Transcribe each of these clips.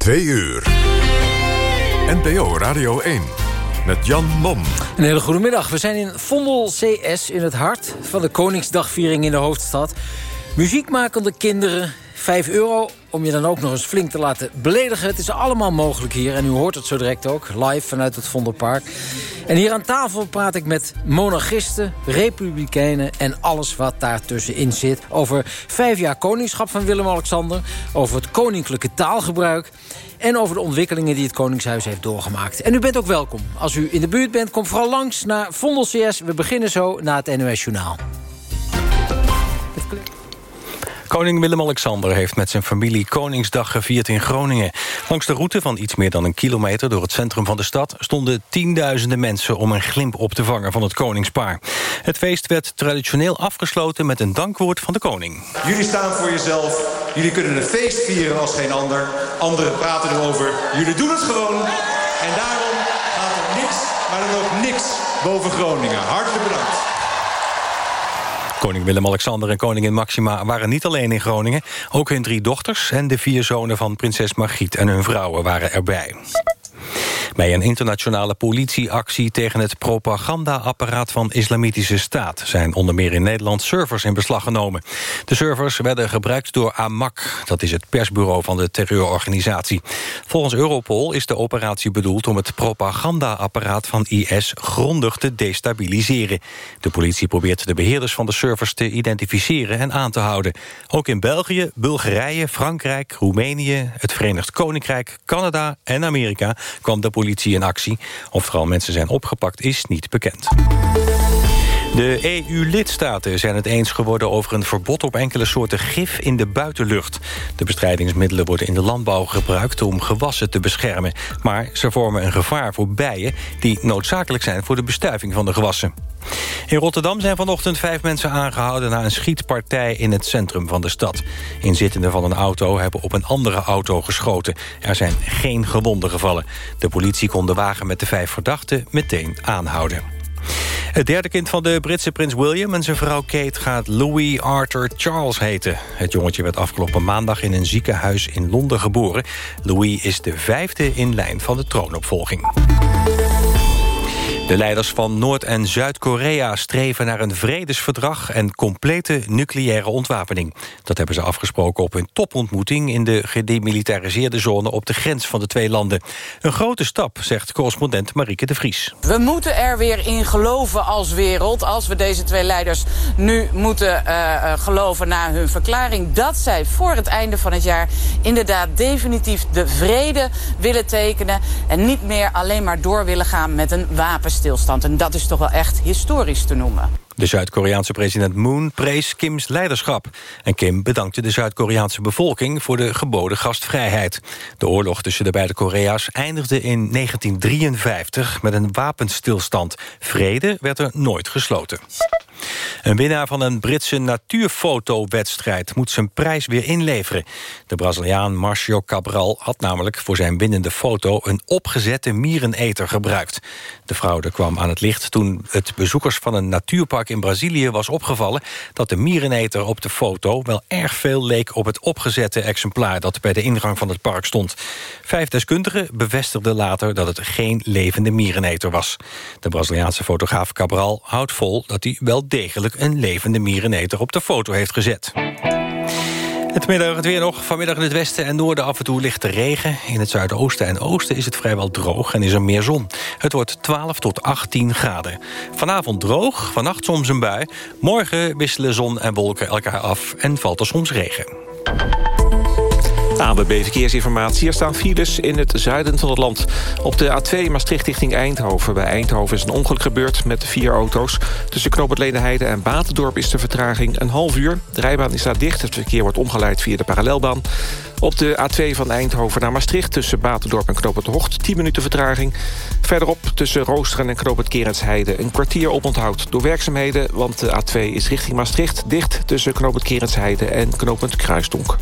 Twee uur. NPO Radio 1 met Jan Mom. Een hele goede middag. We zijn in Vondel CS in het hart van de Koningsdagviering in de hoofdstad. Muziekmakende kinderen, 5 euro om je dan ook nog eens flink te laten beledigen. Het is allemaal mogelijk hier en u hoort het zo direct ook, live vanuit het Vondelpark. En hier aan tafel praat ik met monarchisten, republikeinen... en alles wat daartussenin zit. Over vijf jaar koningschap van Willem-Alexander... over het koninklijke taalgebruik... en over de ontwikkelingen die het Koningshuis heeft doorgemaakt. En u bent ook welkom. Als u in de buurt bent, kom vooral langs naar Vondel CS. We beginnen zo na het NOS Journaal. Koning Willem-Alexander heeft met zijn familie Koningsdag gevierd in Groningen. Langs de route van iets meer dan een kilometer door het centrum van de stad... stonden tienduizenden mensen om een glimp op te vangen van het koningspaar. Het feest werd traditioneel afgesloten met een dankwoord van de koning. Jullie staan voor jezelf, jullie kunnen een feest vieren als geen ander. Anderen praten erover, jullie doen het gewoon. En daarom gaat er niks, maar dan ook niks boven Groningen. Hartelijk bedankt. Koning Willem-Alexander en koningin Maxima waren niet alleen in Groningen. Ook hun drie dochters en de vier zonen van prinses Margriet en hun vrouwen waren erbij. Bij een internationale politieactie tegen het propagandaapparaat van Islamitische Staat zijn onder meer in Nederland servers in beslag genomen. De servers werden gebruikt door AMAC, dat is het persbureau van de terreurorganisatie. Volgens Europol is de operatie bedoeld om het propagandaapparaat van IS grondig te destabiliseren. De politie probeert de beheerders van de servers te identificeren en aan te houden. Ook in België, Bulgarije, Frankrijk, Roemenië, het Verenigd Koninkrijk, Canada en Amerika kwam de politie in actie. Of er mensen zijn opgepakt is niet bekend. De EU-lidstaten zijn het eens geworden over een verbod op enkele soorten gif in de buitenlucht. De bestrijdingsmiddelen worden in de landbouw gebruikt om gewassen te beschermen. Maar ze vormen een gevaar voor bijen die noodzakelijk zijn voor de bestuiving van de gewassen. In Rotterdam zijn vanochtend vijf mensen aangehouden... na een schietpartij in het centrum van de stad. Inzittenden van een auto hebben op een andere auto geschoten. Er zijn geen gewonden gevallen. De politie kon de wagen met de vijf verdachten meteen aanhouden. Het derde kind van de Britse prins William en zijn vrouw Kate... gaat Louis Arthur Charles heten. Het jongetje werd afgelopen maandag in een ziekenhuis in Londen geboren. Louis is de vijfde in lijn van de troonopvolging. De leiders van Noord- en Zuid-Korea streven naar een vredesverdrag... en complete nucleaire ontwapening. Dat hebben ze afgesproken op hun topontmoeting... in de gedemilitariseerde zone op de grens van de twee landen. Een grote stap, zegt correspondent Marieke de Vries. We moeten er weer in geloven als wereld... als we deze twee leiders nu moeten uh, geloven na hun verklaring... dat zij voor het einde van het jaar inderdaad definitief de vrede willen tekenen... en niet meer alleen maar door willen gaan met een wapenstaat En dat is toch wel echt historisch te noemen. De Zuid-Koreaanse president Moon prees Kims leiderschap. En Kim bedankte de Zuid-Koreaanse bevolking voor de geboden gastvrijheid. De oorlog tussen de beide Korea's eindigde in 1953 met een wapenstilstand. Vrede werd er nooit gesloten. Een winnaar van een Britse natuurfotowedstrijd moet zijn prijs weer inleveren. De Braziliaan Marcio Cabral had namelijk voor zijn winnende foto... een opgezette miereneter gebruikt. De fraude kwam aan het licht toen het bezoekers van een natuurpark in Brazilië was opgevallen... dat de miereneter op de foto wel erg veel leek op het opgezette exemplaar... dat bij de ingang van het park stond. Vijf deskundigen bevestigden later dat het geen levende miereneter was. De Braziliaanse fotograaf Cabral houdt vol dat hij wel degelijk een levende miereneter op de foto heeft gezet. Het middag het weer nog. Vanmiddag in het westen en noorden af en toe lichte regen. In het zuidoosten en oosten is het vrijwel droog en is er meer zon. Het wordt 12 tot 18 graden. Vanavond droog, vannacht soms een bui. Morgen wisselen zon en wolken elkaar af en valt er soms regen. ABB Verkeersinformatie. Er staan files in het zuiden van het land. Op de A2 Maastricht richting Eindhoven. Bij Eindhoven is een ongeluk gebeurd met vier auto's. Tussen Knoop Ledenheide en Batendorp is de vertraging een half uur. De rijbaan is daar dicht. Het verkeer wordt omgeleid via de parallelbaan. Op de A2 van Eindhoven naar Maastricht tussen Batendorp en Knoop het Hocht 10 minuten vertraging. Verderop tussen Roosteren en Knoop het Kerensheide een kwartier oponthoud door werkzaamheden, want de A2 is richting Maastricht dicht tussen Knoop het Kerensheide en Knoop het Kruisdonk.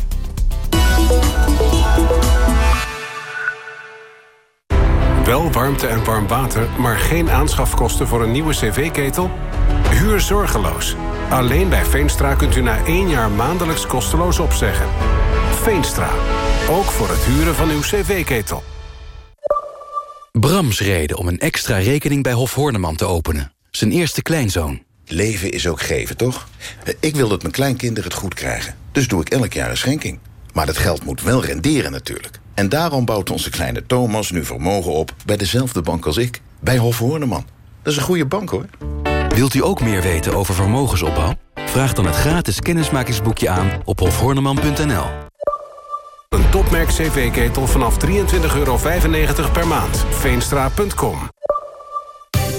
Wel warmte en warm water, maar geen aanschafkosten voor een nieuwe cv-ketel? Huur zorgeloos. Alleen bij Veenstra kunt u na één jaar maandelijks kosteloos opzeggen. Veenstra. Ook voor het huren van uw cv-ketel. Brams reden om een extra rekening bij Hof Horneman te openen. Zijn eerste kleinzoon. Leven is ook geven, toch? Ik wil dat mijn kleinkinderen het goed krijgen. Dus doe ik elk jaar een schenking. Maar dat geld moet wel renderen natuurlijk. En daarom bouwt onze kleine Thomas nu vermogen op... bij dezelfde bank als ik, bij Hof Horneman. Dat is een goede bank, hoor. Wilt u ook meer weten over vermogensopbouw? Vraag dan het gratis kennismakingsboekje aan op hofhorneman.nl. Een topmerk cv-ketel vanaf 23,95 euro per maand. Veenstra.com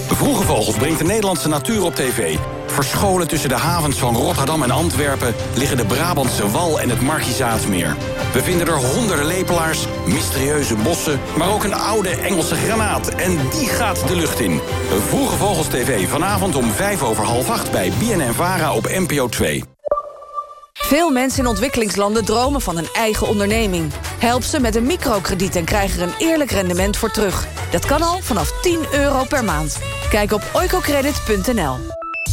Vroege Vogels brengt de Nederlandse natuur op tv. Verscholen tussen de havens van Rotterdam en Antwerpen... liggen de Brabantse Wal en het Markizaatmeer. We vinden er honderden lepelaars, mysterieuze bossen... maar ook een oude Engelse granaat. En die gaat de lucht in. Vroege Vogels TV vanavond om vijf over half acht... bij BNN-VARA op NPO 2. Veel mensen in ontwikkelingslanden dromen van een eigen onderneming. Help ze met een microkrediet en krijg er een eerlijk rendement voor terug. Dat kan al vanaf 10 euro per maand. Kijk op oicocredit.nl.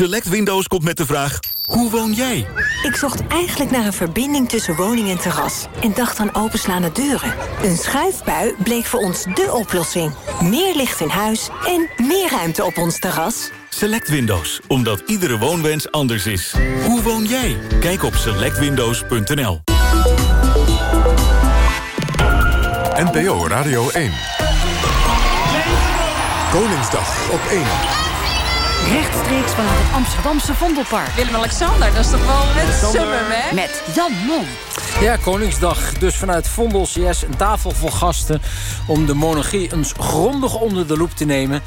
Select Windows komt met de vraag, hoe woon jij? Ik zocht eigenlijk naar een verbinding tussen woning en terras. En dacht aan openslaande deuren. Een schuifbui bleek voor ons dé oplossing. Meer licht in huis en meer ruimte op ons terras. Select Windows, omdat iedere woonwens anders is. Hoe woon jij? Kijk op selectwindows.nl NPO Radio 1. Koningsdag op 1. Rechtstreeks vanuit het Amsterdamse Vondelpark. Willem-Alexander, dat is toch wel het summum, hè? Met Jan Mom. Ja, Koningsdag. Dus vanuit Vondel CS een tafel vol gasten... om de monarchie eens grondig onder de loep te nemen.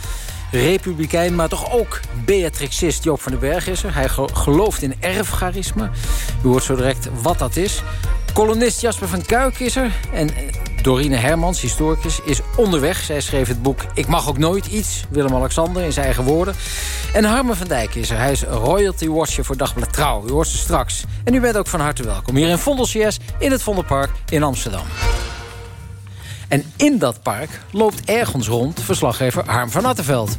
Republikein, maar toch ook Beatrixist Joop van den Berg is er. Hij gelooft in erfcharisma. U hoort zo direct wat dat is. Kolonist Jasper van Kuik is er. En Dorine Hermans, historicus, is onderweg. Zij schreef het boek Ik mag ook nooit iets. Willem-Alexander in zijn eigen woorden. En Harmen van Dijk is er. Hij is royalty watcher voor Dagblad Trouw. U hoort ze straks. En u bent ook van harte welkom hier in Vondel CS in het Vondelpark in Amsterdam. En in dat park loopt ergens rond verslaggever Harm van Attenveld.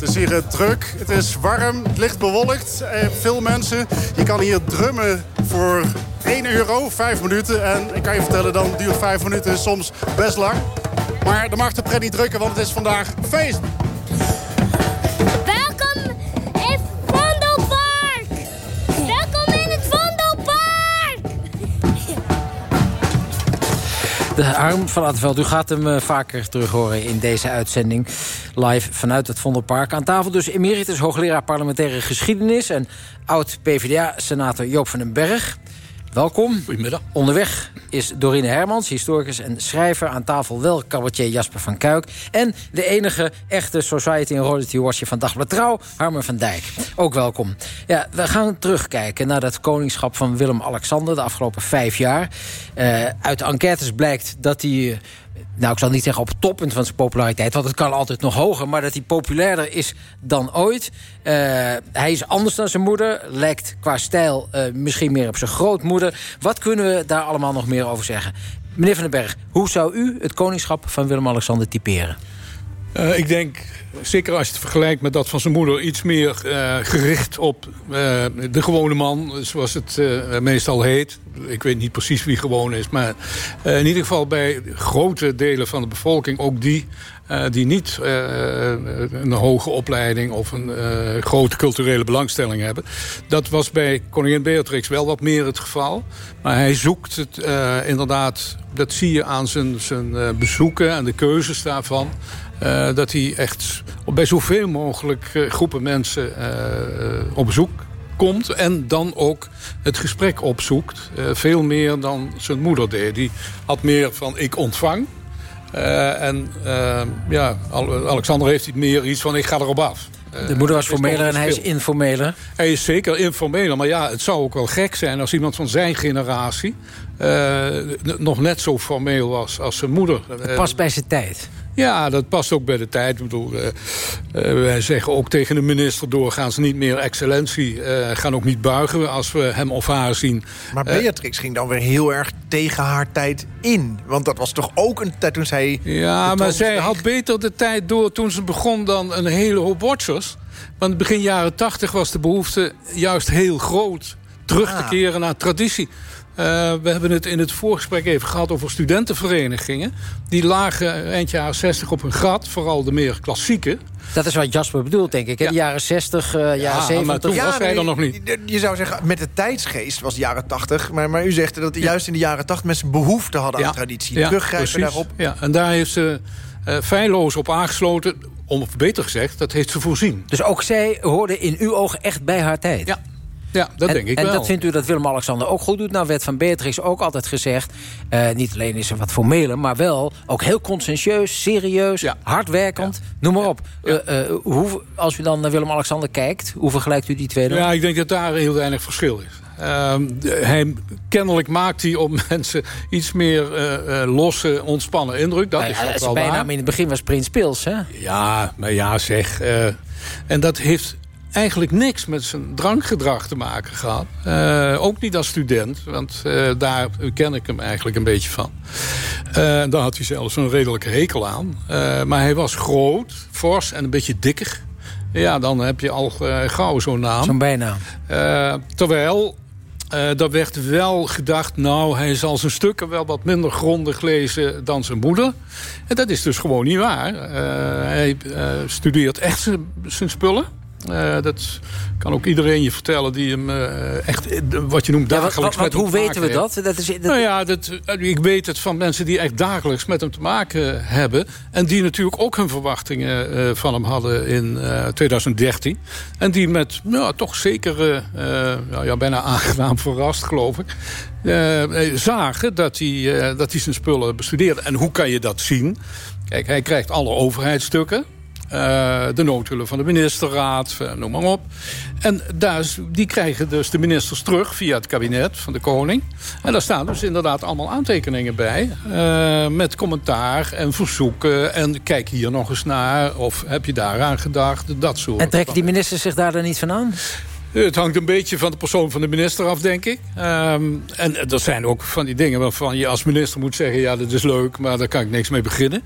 Het is hier druk, het is warm, het licht bewolkt. Eh, veel mensen. Je kan hier drummen voor 1 euro, 5 minuten. En ik kan je vertellen, dan duurt 5 minuten soms best lang. Maar dan mag de pret niet drukken, want het is vandaag feest. De arm van Attenveld, u gaat hem uh, vaker terug horen in deze uitzending. Live vanuit het Vondelpark. Aan tafel dus emeritus hoogleraar parlementaire geschiedenis... en oud-PVDA-senator Joop van den Berg. Welkom. Goedemiddag. Onderweg is Dorine Hermans, historicus en schrijver. Aan tafel wel cabaretier Jasper van Kuik. En de enige echte Society en Royalty Watcher van Dagblad Trouw, Harmer van Dijk. Ook welkom. Ja, we gaan terugkijken naar dat koningschap van Willem-Alexander... de afgelopen vijf jaar. Uh, uit de enquêtes blijkt dat hij nou, ik zal niet zeggen op het toppunt van zijn populariteit... want het kan altijd nog hoger, maar dat hij populairder is dan ooit. Uh, hij is anders dan zijn moeder, lijkt qua stijl uh, misschien meer op zijn grootmoeder. Wat kunnen we daar allemaal nog meer over zeggen? Meneer Van den Berg, hoe zou u het koningschap van Willem-Alexander typeren? Uh, ik denk, zeker als je het vergelijkt met dat van zijn moeder... iets meer uh, gericht op uh, de gewone man, zoals het meestal heet. Ik weet niet precies wie gewoon is. Maar in ieder geval bij grote delen van de bevolking, ook die... die niet een hoge opleiding of een grote culturele belangstelling hebben. Dat was bij koningin Beatrix wel wat meer het geval. Maar hij zoekt het inderdaad, dat zie je aan zijn, zijn bezoeken en de keuzes daarvan... Uh, dat hij echt bij zoveel mogelijk uh, groepen mensen uh, op bezoek komt. En dan ook het gesprek opzoekt. veel meer dan zijn moeder deed. Die had meer van ik ontvang. en ja, Alexander heeft iets meer iets van ik ga erop af. De moeder was formeler en hij is informeler. Hij is zeker informeler. Maar ja, het zou ook wel gek zijn als iemand van zijn generatie... eh, nog net zo formeel was als zijn moeder. Het past bij zijn tijd. Ja, dat past ook bij de tijd. Ik bedoel, eh, eh, wij zeggen ook tegen de minister doorgaans niet meer excellentie. eh, gaan ook niet buigen als we hem of haar zien. Maar Beatrix ging dan weer heel erg tegen haar tijd in. Want dat was toch ook een tijd toen zij... Ja, maar zij had beter de tijd door toen ze begon dan een hele hoop watchers. Want begin jaren tachtig was de behoefte juist heel groot terug te Ah. keren naar traditie. Eh, we hebben het in het voorgesprek even gehad over studentenverenigingen. Die lagen eind jaren 60 op een gat, vooral de meer klassieke. Dat is wat Jasper bedoelt, denk ik. Hè? De jaren 60, eh jaren maar 70. toen was hij er nog niet. Je, je zou zeggen, met de tijdsgeest was de jaren 80. Maar, maar u zegt dat juist in de jaren 80 mensen behoefte hadden aan traditie. Teruggrijpen precies. daarop. Ja, en daar heeft ze eh feilloos op aangesloten. Om, of beter gezegd, dat heeft ze voorzien. Dus ook zij hoorde in uw ogen echt bij haar tijd. Ja, ja dat en, denk ik en wel. dat vindt u dat Willem-Alexander ook goed doet? Nou werd van Beatrix ook altijd gezegd... eh, niet alleen is ze wat formeler, maar wel ook heel conscientieus, serieus, hardwerkend. Noem maar op. Eh, eh, hoe, als u dan naar Willem-Alexander kijkt, hoe vergelijkt u die twee dan? Ja, ik denk dat daar heel weinig verschil is. Ehm, hij, kennelijk maakt hij op mensen iets meer losse, ontspannen indruk. Dat Nou is ja, dat zijn wel waar. bijnaam in het begin was Prins Pils, hè? Ja, maar ja zeg. en dat heeft eigenlijk niks met zijn drankgedrag te maken gehad. Eh, ook niet als student, want eh, daar ken ik hem eigenlijk een beetje van. Eh, daar had hij zelfs een redelijke hekel aan. Maar hij was groot, fors en een beetje dikker. Ja, dan heb je al gauw zo'n naam. Zo'n bijnaam. Terwijl, eh er werd wel gedacht... nou, hij zal zijn stukken wel wat minder grondig lezen dan zijn moeder. En dat is dus gewoon niet waar. Hij studeert echt zijn spullen. Eh, dat kan ook iedereen je vertellen die hem eh, echt, eh, wat je noemt, Ja, dagelijks wat- wat- met hem hoe te weten we dat? dat, is, dat Nou ja, dat, ik weet het van mensen die echt dagelijks met hem te maken hebben. En die natuurlijk ook hun verwachtingen van hem hadden in eh, 2013. En die met nou, toch zeker nou ja, bijna aangenaam verrast, geloof ik. zagen dat hij, dat hij zijn spullen bestudeerde. En hoe kan je dat zien? Kijk, hij krijgt alle overheidsstukken. Eh, de noodhulp van de ministerraad, eh, noem maar op. En daar, die krijgen dus de ministers terug via het kabinet van de koning. En daar staan dus inderdaad allemaal aantekeningen bij. eh, met commentaar en verzoeken. En kijk hier nog eens naar. Of heb je daaraan gedacht? Dat soort. En trekken die ministers zich daar dan niet van aan? Het hangt een beetje van de persoon van de minister af, denk ik. Ehm, en er zijn ook van die dingen waarvan je als minister moet zeggen... ja, dat is leuk, maar daar kan ik niks mee beginnen.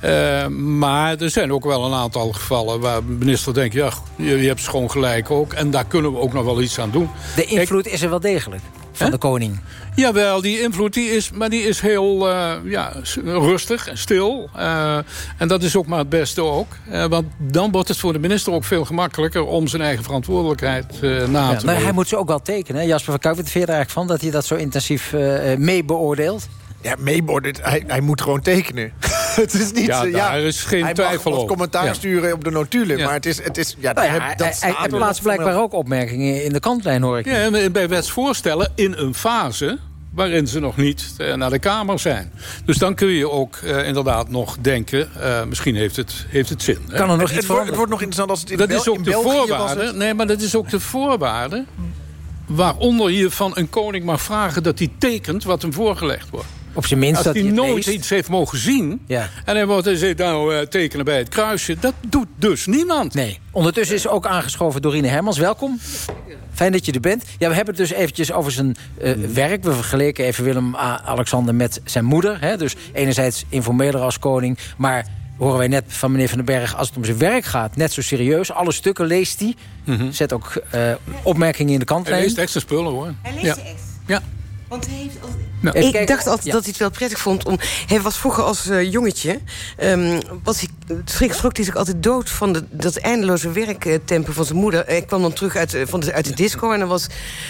Ehm, maar er zijn ook wel een aantal gevallen waar de minister denkt... ja, je, je hebt gewoon gelijk ook. En daar kunnen we ook nog wel iets aan doen. De invloed is er wel degelijk van de koning. Jawel, die invloed die is, maar die is heel eh, ja, rustig en stil. Eh, en dat is ook maar het beste ook. Eh, want dan wordt het voor de minister ook veel gemakkelijker... om zijn eigen verantwoordelijkheid eh, na Ja, te maar leven. hij moet ze ook wel tekenen. hè? Jasper van wat vind je er eigenlijk van dat hij dat zo intensief mee beoordeelt? Ja, meeborden, hij, hij moet gewoon tekenen. het is niet... Ja, eh, daar is geen hij twijfel mag wat over. commentaar Ja. sturen op de notulen. Maar het is... Het is ja, Nou ja, dat hij, hij plaatst nog blijkbaar ook opmerkingen in de kantlijn, hoor ik. Ja, en bij wetsvoorstellen in een fase waarin ze nog niet eh, naar de Kamer zijn. Dus dan kun je ook eh, inderdaad nog denken... eh, misschien heeft het, heeft het zin. hè? Kan er nog Het, iets wordt, het wordt nog interessant als het in, dat Bel- is ook in de België voorwaarde. het- Nee, maar dat is ook de voorwaarde... waaronder je van een koning mag vragen dat hij tekent wat hem voorgelegd wordt. Op zijn minst Als dat hij hij nooit leest. iets heeft mogen zien... Ja. en hij wordt hij zegt nou eh, tekenen bij het kruisje... dat doet dus niemand. Nee. Ondertussen is ook aangeschoven Dorine Hermans. Welkom. Fijn dat je er bent. Ja, we hebben het dus eventjes over zijn eh, werk. We vergeleken even Willem-Alexander met zijn moeder. Hè? Dus enerzijds informeler als koning. Maar horen wij net van meneer Van den Berg... als het om zijn werk gaat, net zo serieus. Alle stukken leest hij. Zet ook eh, opmerkingen in de Hij kantlijn. leest extra spullen hoor. Hij leest ja. echt. Ja. Want hij heeft. Nou. Ik dacht altijd Ja. dat hij het wel prettig vond om... Hij was vroeger als eh, jongetje... ehm, was hij, schrik, schrok hij zich altijd dood van de, dat eindeloze werktempo van zijn moeder. Hij kwam dan terug uit, eh, van de, uit de disco en dan was,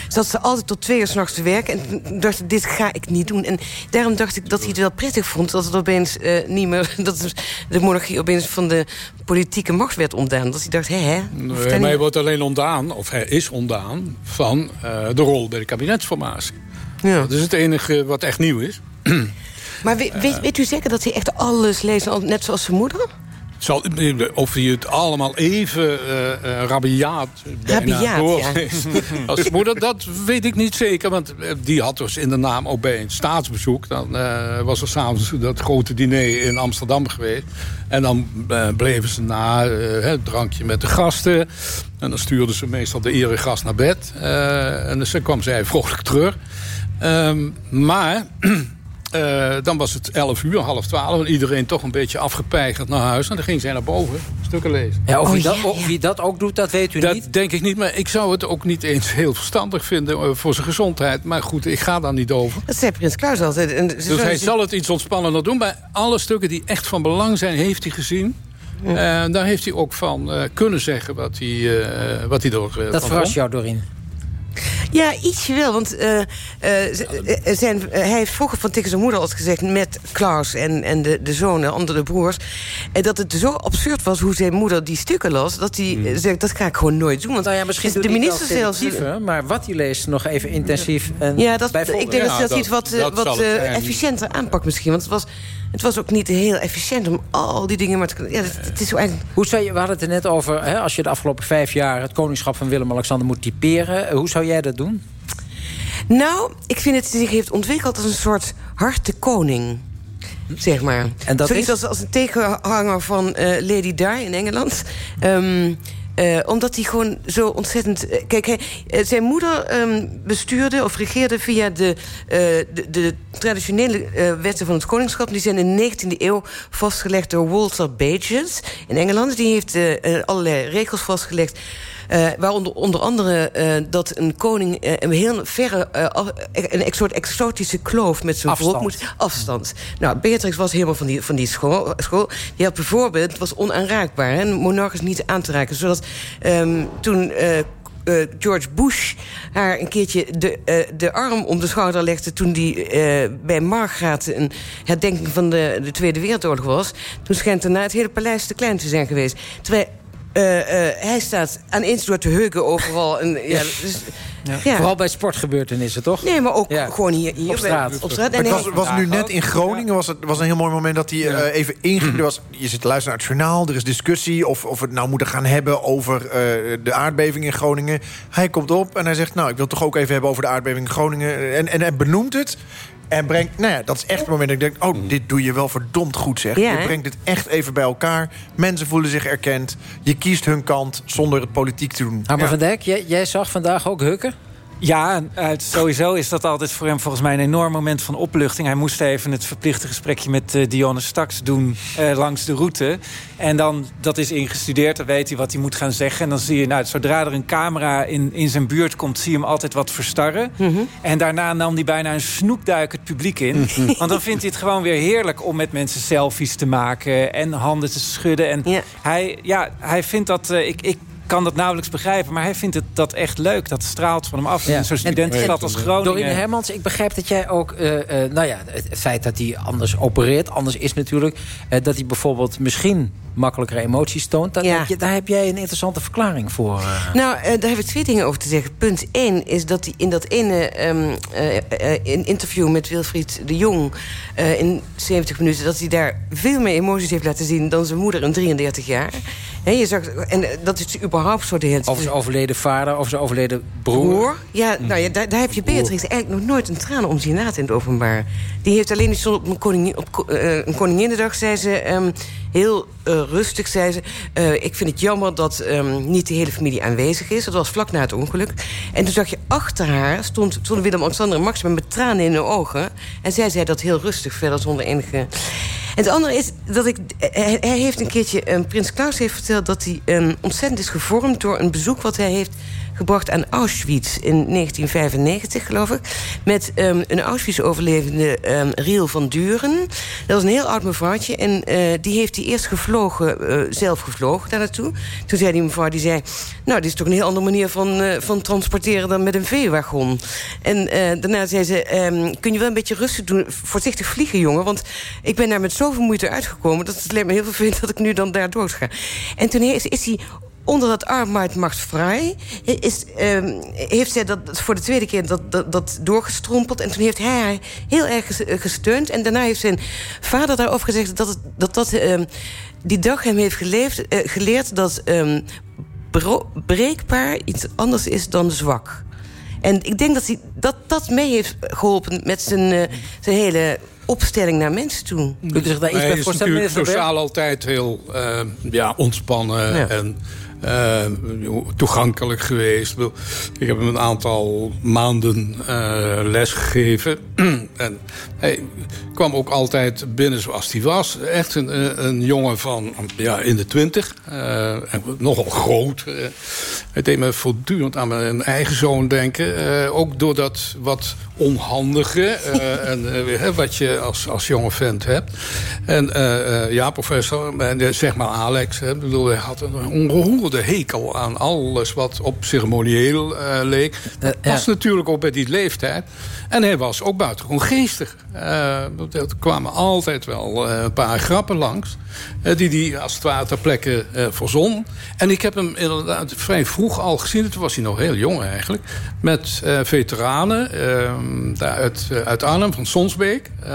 zat ze altijd tot twee uur s'nachts te werken. En toen dacht ik, dit ga ik niet doen. En daarom dacht ik dat hij het wel prettig vond... dat het opeens eh, niet meer... dat de monarchie opeens van de politieke macht werd ontdaan. Dat hij dacht, hè, hè? Nee, hij maar hij niet- wordt alleen ontdaan, of hij is ontdaan... van eh, de rol bij de kabinetsformatie. Ja. Dat is het enige wat echt nieuw is. Maar weet, weet, weet u zeker dat hij echt alles leest, al- net zoals zijn moeder? Zal, of hij het allemaal even uh, uh, rabiaat Rabiaat, doorleest. ja. Als moeder, dat weet ik niet zeker. Want eh, die had dus in de naam ook bij een staatsbezoek. Dan uh, was er s'avonds dat grote diner in Amsterdam geweest. En dan uh, bleven ze na het drankje met de gasten. En dan stuurden ze meestal de eregast naar bed. en dus dan kwam zij vrolijk terug. Um, maar... Uh, dan was het 11 uur, half 12. En iedereen toch een beetje afgepeigerd naar huis. En dan ging zij naar boven, stukken lezen. Ja, of, oh, wie, dat, of wie dat ook doet, dat weet u dat niet? Dat denk ik niet. Maar ik zou het ook niet eens heel verstandig vinden uh, voor zijn gezondheid. Maar goed, ik ga daar niet over. Dat zei Prins Klaus altijd. En dus hij zal het iets ontspannender doen. Maar alle stukken die echt van belang zijn, heeft hij gezien. Ja. Uh, daar heeft hij ook van kunnen zeggen wat hij, wat hij door... dat verrast jou, Doreen? Ja, ietsje wel. Want uh, uh, zijn, uh, hij heeft vroeger van tegen zijn moeder altijd gezegd... met Klaus en, en de, de zoon, de andere broers... en dat het zo absurd was hoe zijn moeder die stukken las... dat hij mm. zegt, dat ga ik gewoon nooit doen. Want nou ja, misschien de minister zelfs... maar wat hij leest nog even intensief. En ja, dat, ik denk ja, dat hij iets wat, dat wat efficiënter aanpakt misschien. Want het was... Het was ook niet heel efficiënt om al die dingen maar te Ja, het, het is zo eigenlijk... Hoe zou je, we hadden het er net over, hè, als je de afgelopen vijf jaar... het koningschap van Willem-Alexander moet typeren. Hoe zou jij dat doen? Nou, ik vind het zich heeft ontwikkeld als een soort harte koning. Zeg maar. En dat Zoiets is? als, als een tegenhanger van uh, Lady Di in Engeland. Um, uh, omdat hij gewoon zo ontzettend... Uh, kijk, hij, uh, zijn moeder um, bestuurde of regeerde via de, de, de, traditionele wetten van het koningschap. Die zijn in de 19e eeuw vastgelegd door Walter Bages in Engeland. Die heeft allerlei regels vastgelegd. Uh, waaronder onder andere uh, dat een koning uh, een heel verre, een soort exotische kloof met zijn volk moet afstand. Nou, Beatrix was helemaal van die, van die school, school. Die had bijvoorbeeld, het was onaanraakbaar, hè, een monarch is niet aan te raken. Zodat um, toen uh, George Bush haar een keertje de, uh, de arm om de schouder legde... toen die uh, bij Margaret een herdenking van de, de Tweede Wereldoorlog was... toen schijnt daarna het hele paleis te klein te zijn geweest. Terwijl uh, uh, hij staat aan eens door te heugen overal. En, ja, dus, ja. Ja. Vooral bij sportgebeurtenissen, toch? Nee, maar ook ja. gewoon hier, hier op straat. Op straat. Het was, was nu net in Groningen, was het was een heel mooi moment dat hij uh, even inging. Er was, je zit te luisteren naar het journaal, er is discussie... of, of we het nou moeten gaan hebben over de aardbeving in Groningen. Hij komt op en hij zegt, nou, ik wil het toch ook even hebben over de aardbeving in Groningen. En, en hij benoemt het. En brengt, nou ja, dat is echt het moment dat ik denk... oh, dit doe je wel verdomd goed, zeg. Ja, je brengt het echt even bij elkaar. Mensen voelen zich erkend. Je kiest hun kant zonder het politiek te doen. Maar ja. van Dijk, jij, jij zag vandaag ook Hukken? Ja, uh, sowieso is dat altijd voor hem volgens mij een enorm moment van opluchting. Hij moest even het verplichte gesprekje met uh, Dionne Staks doen uh, langs de route. En dan, dat is ingestudeerd, dan weet hij wat hij moet gaan zeggen. En dan zie je, nou, zodra er een camera in, in zijn buurt komt... zie je hem altijd wat verstarren. Mhm. Mm -hmm. En daarna nam hij bijna een snoepduik het publiek in. Mm -hmm. Want dan vindt hij het gewoon weer heerlijk om met mensen selfies te maken... en handen te schudden. En ja. Hij, ja, hij vindt dat... ik, ik kan dat nauwelijks begrijpen. Maar hij vindt het dat echt leuk. Dat straalt van hem af. Ja. Zo'n studentenstad als Groningen. Doreen Hermans, ik begrijp dat jij ook... Uh, uh, nou ja, het feit dat hij anders opereert... anders is natuurlijk... Uh, dat hij bijvoorbeeld misschien makkelijker emoties toont. Dat, Ja. heb je, daar heb jij een interessante verklaring voor. uh. Nou, eh, daar heb ik twee dingen over te zeggen. Punt 1 is dat hij in dat ene um, uh, in interview met Wilfried de Jong... uh, in 70 minuten, dat hij daar veel meer emoties heeft laten zien... dan zijn moeder in 33 jaar. He, je zag, en eh, dat is überhaupt zo de Over zijn overleden vader, over zijn overleden broer. broer. Ja, nou ja, daar, daar heb je Beatrix eigenlijk nog nooit een traan om zien laten in het openbaar. Die heeft alleen iets op een, koningin, op, uh, een Koninginnedag, zei ze... Um, heel uh, rustig, zei ze... Uh, ik vind het jammer dat um, niet de hele familie aanwezig is. Dat was vlak na het ongeluk. En toen zag je achter haar... stond, stond Willem-Alexander en Maxima met tranen in de ogen. En zij zei dat heel rustig, verder zonder enige... Het andere is dat ik... Hij, hij heeft een keertje... Um, Prins Klaus heeft verteld dat hij um, ontzettend is gevormd... door een bezoek wat hij heeft gebracht aan Auschwitz in 1995, geloof ik. Met um, een Auschwitz-overlevende um, Riel van Duren. Dat was een heel oud mevrouwtje. En uh, die heeft hij eerst gevlogen, uh, zelf gevlogen daar naartoe. Toen zei die mevrouw, die zei... nou, dit is toch een heel andere manier van, uh, van transporteren... dan met een veewagon. En daarna zei ze... Um, kun je wel een beetje rustig doen, voorzichtig vliegen, jongen... want ik ben daar met zoveel moeite uitgekomen... dat het lijkt me heel vervelend dat ik nu dan daar dood ga. En toen is, is hij onder dat Arbeid macht vrij is, ehm, heeft zij dat voor de tweede keer dat, dat, dat doorgestrompeld. En toen heeft hij haar heel erg eh, gesteund. En daarna heeft zijn vader daarover gezegd dat het, dat, dat ehm, die dag hem heeft geleefd, eh, geleerd dat ehm, breekbaar iets anders is dan zwak. En ik denk dat hij, dat, dat mee heeft geholpen met zijn, eh, zijn hele opstelling naar mensen toe. Kunt u zich daar iets Hij bij is voorstellen, Van Berg? sociaal altijd heel ja, ontspannen Ja. en eh, toegankelijk geweest. Ik heb hem een aantal maanden eh les gegeven. en hij kwam ook altijd binnen zoals hij was. Echt een, een jongen van ja, in de twintig. eh, nogal groot. hij deed me voortdurend aan mijn eigen zoon denken. ook door dat wat onhandige. en, wat je als, als jonge vent hebt. En ja, professor, zeg maar Alex. Hè, bedoel, hij had een ongehoorde hekel aan alles wat op ceremonieel eh, leek. Dat was natuurlijk ook bij die leeftijd. En hij was ook buitengewoon geestig. Eh, er kwamen altijd wel eh, een paar grappen langs. eh, die hij als het ware ter plekke eh, verzon. En ik heb hem inderdaad vrij vroeg al gezien. Toen was hij nog heel jong eigenlijk. Met eh, veteranen eh, daar uit, eh, uit Arnhem, van Sonsbeek. Eh,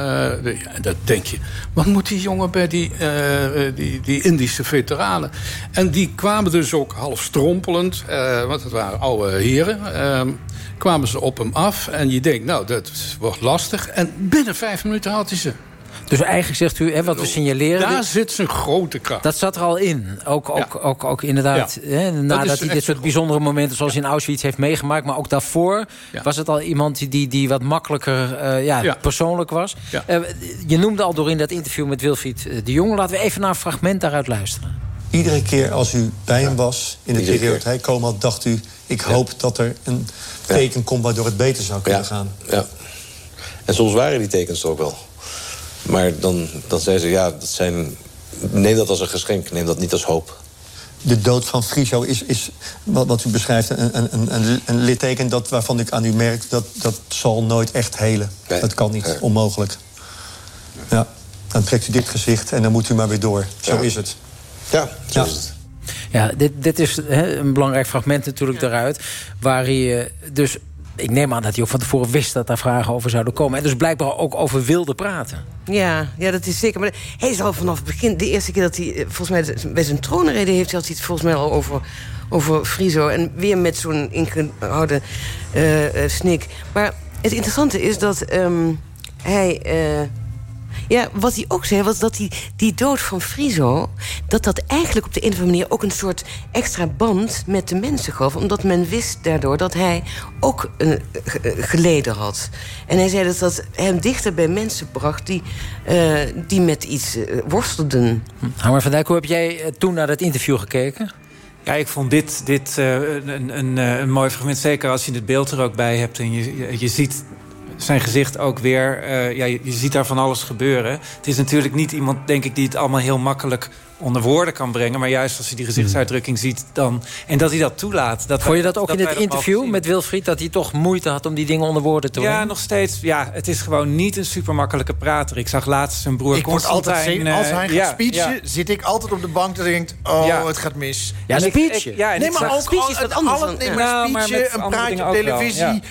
de- dat denk je. Wat moet die jongen bij die, eh, eh, die, die Indische veteranen? En die kwamen dus ook half strompelend. eh, want het waren oude heren. eh, kwamen ze op hem af. En je denkt, nou, dat wordt lastig. En binnen vijf minuten had hij ze. Dus eigenlijk zegt u, hè, wat we signaleren... Daar dit- zit zijn grote kracht. Dat zat er al in. Ook, ook, ook, ook inderdaad, Ja. hè, Dat nadat hij dit soort bijzondere momenten... zoals in Auschwitz heeft meegemaakt. Maar ook daarvoor was het al iemand die, die, wat makkelijker eh, ja, persoonlijk was. Eh, je noemde al door in dat interview met Wilfried de Jong. Laten we even naar een fragment daaruit luisteren. Iedere keer als u bij hem was in de Iedere periode dat hij dacht u, ik hoop dat er een teken komt waardoor het beter zou kunnen gaan. Ja. En soms waren die tekens er ook wel. Maar dan, dan zei ze, ja, dat zijn, neem dat als een geschenk. Neem dat niet als hoop. De dood van Friso is, is wat, wat u beschrijft, een, een, een, een, litteken dat, waarvan ik aan u merk... dat, dat zal nooit echt helen. Dat kan niet, onmogelijk. Ja, dan trekt u dit gezicht en dan moet u maar weer door. Zo Ja. is het. Ja, zo Ja. is het. Ja, dit, dit is hè, een belangrijk fragment natuurlijk daaruit. Waar hij eh, dus... Ik neem aan dat hij ook van tevoren wist dat daar vragen over zouden komen. En dus blijkbaar ook over wilde praten. Ja, ja, dat is zeker. Maar hij is al vanaf het begin, de eerste keer dat hij eh, volgens mij bij zijn troonrede heeft, had hij het volgens mij al over, over Friso. En weer met zo'n ingehouden eh, eh, snik. Maar het interessante is dat ehm, hij. eh, ja, wat hij ook zei, was dat die, die dood van Friso... dat dat eigenlijk op de een of andere manier ook een soort extra band met de mensen gaf. Omdat men wist daardoor dat hij ook een, ge- eh, geleden had. En hij zei dat dat hem dichter bij mensen bracht die, eh, die met iets eh, worstelden. Hamer van Dijk, hoe heb jij eh, toen naar dat interview gekeken? Ja, ik vond dit, dit eh, een, een, eh, een mooi fragment. Zeker als je het beeld er ook bij hebt. En je, je, je ziet zijn gezicht ook weer. eh, ja, je, je ziet daar van alles gebeuren. Het is natuurlijk niet iemand, denk ik, die het allemaal heel makkelijk onder woorden kan brengen. Maar juist als je die gezichtsuitdrukking ziet, dan. En dat hij dat toelaat. Dat Vond je dat ook in het interview met Wilfried... dat hij toch moeite had om die dingen onder woorden te brengen? Ja, nog steeds. Ja, het is gewoon niet een super makkelijke prater. Ik zag laatst zijn broer Ik word altijd zeker, als eh, hij gaat ja, speechen, ja. zit ik altijd op de bank dat ik denk, oh, Ja. het gaat mis. Ja, En ik- ik- ik- ja, en nee, maar ook Speech is al- wat anders alle- nee, Nou, maar speechen, met een andere praatje dingen op ook wel, televisie.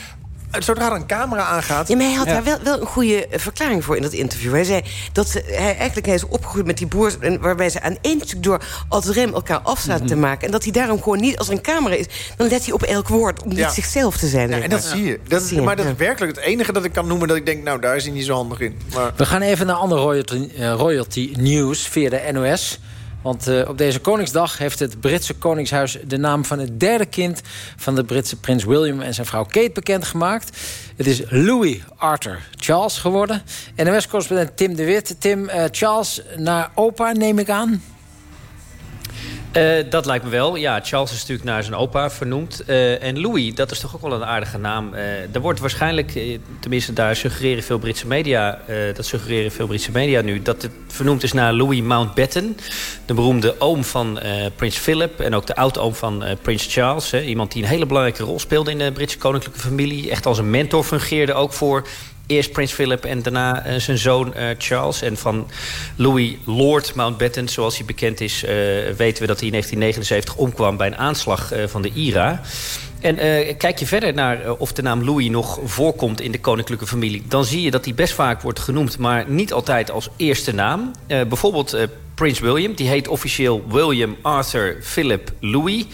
Zodra er een camera aangaat... Ja, maar hij had Ja. daar wel, wel een goede eh, verklaring voor in dat interview. Hij zei dat ze, hij, eigenlijk hij is opgegroeid met die broers... en waarbij ze aan één stuk door als rem elkaar af zaten te maken. En dat hij daarom gewoon niet, als er een camera is... dan let hij op elk woord om Ja. niet zichzelf te zijn. Ja, en dat zie je. Dat, zie je, maar dat ja. is werkelijk het enige dat ik kan noemen... dat ik denk, nou, daar is hij niet zo handig in. Maar... We gaan even naar andere royalty, eh, royalty nieuws via de NOS. Want eh, op deze Koningsdag heeft het Britse Koningshuis... de naam van het derde kind van de Britse prins William... en zijn vrouw Kate bekendgemaakt. Het is Louis Arthur Charles geworden. NOS-correspondent Tim de Wit. Tim, eh, Charles naar opa, neem ik aan? Eh, dat lijkt me wel. Ja, Charles is natuurlijk naar zijn opa vernoemd. Eh, en Louis, dat is toch ook wel een aardige naam. Eh er wordt waarschijnlijk, tenminste daar suggereren veel Britse media... dat suggereren veel Britse media nu... dat het vernoemd is naar Louis Mountbatten. De beroemde oom van prins Philip... en ook de oudoom van prins Charles. Hè. Iemand die een hele belangrijke rol speelde in de Britse koninklijke familie. Echt als een mentor fungeerde ook voor Eerst prins Philip en daarna eh, zijn zoon eh, Charles. En van Louis Lord Mountbatten, zoals hij bekend is... eh, weten we dat hij in 1979 omkwam bij een aanslag van de IRA. En kijk je verder naar of de naam Louis nog voorkomt in de koninklijke familie... dan zie je dat hij best vaak wordt genoemd, maar niet altijd als eerste naam. Bijvoorbeeld Prins William, die heet officieel William Arthur Philip Louis.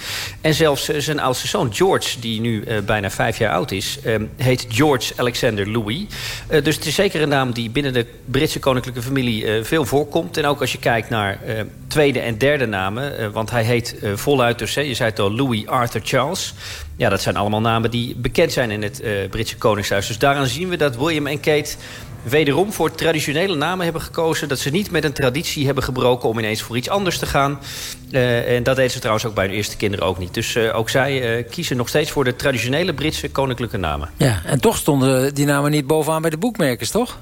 En zelfs eh, zijn oudste zoon George, die nu eh, bijna vijf jaar oud is... eh, heet George Alexander Louis. Eh, dus het is zeker een naam die binnen de Britse koninklijke familie veel voorkomt. En ook als je kijkt naar eh, tweede en derde namen... want hij heet voluit dus, hè, je zei het al, Louis Arthur Charles... Ja, dat zijn allemaal namen die bekend zijn in het Britse Koningshuis. Dus daaraan zien we dat William en Kate wederom voor traditionele namen hebben gekozen. Dat ze niet met een traditie hebben gebroken om ineens voor iets anders te gaan. Eh, en dat deden ze trouwens ook bij hun eerste kinderen ook niet. Dus eh, ook zij eh, kiezen nog steeds voor de traditionele Britse koninklijke namen. Ja, en toch stonden die namen niet bovenaan bij de boekmerkers, toch?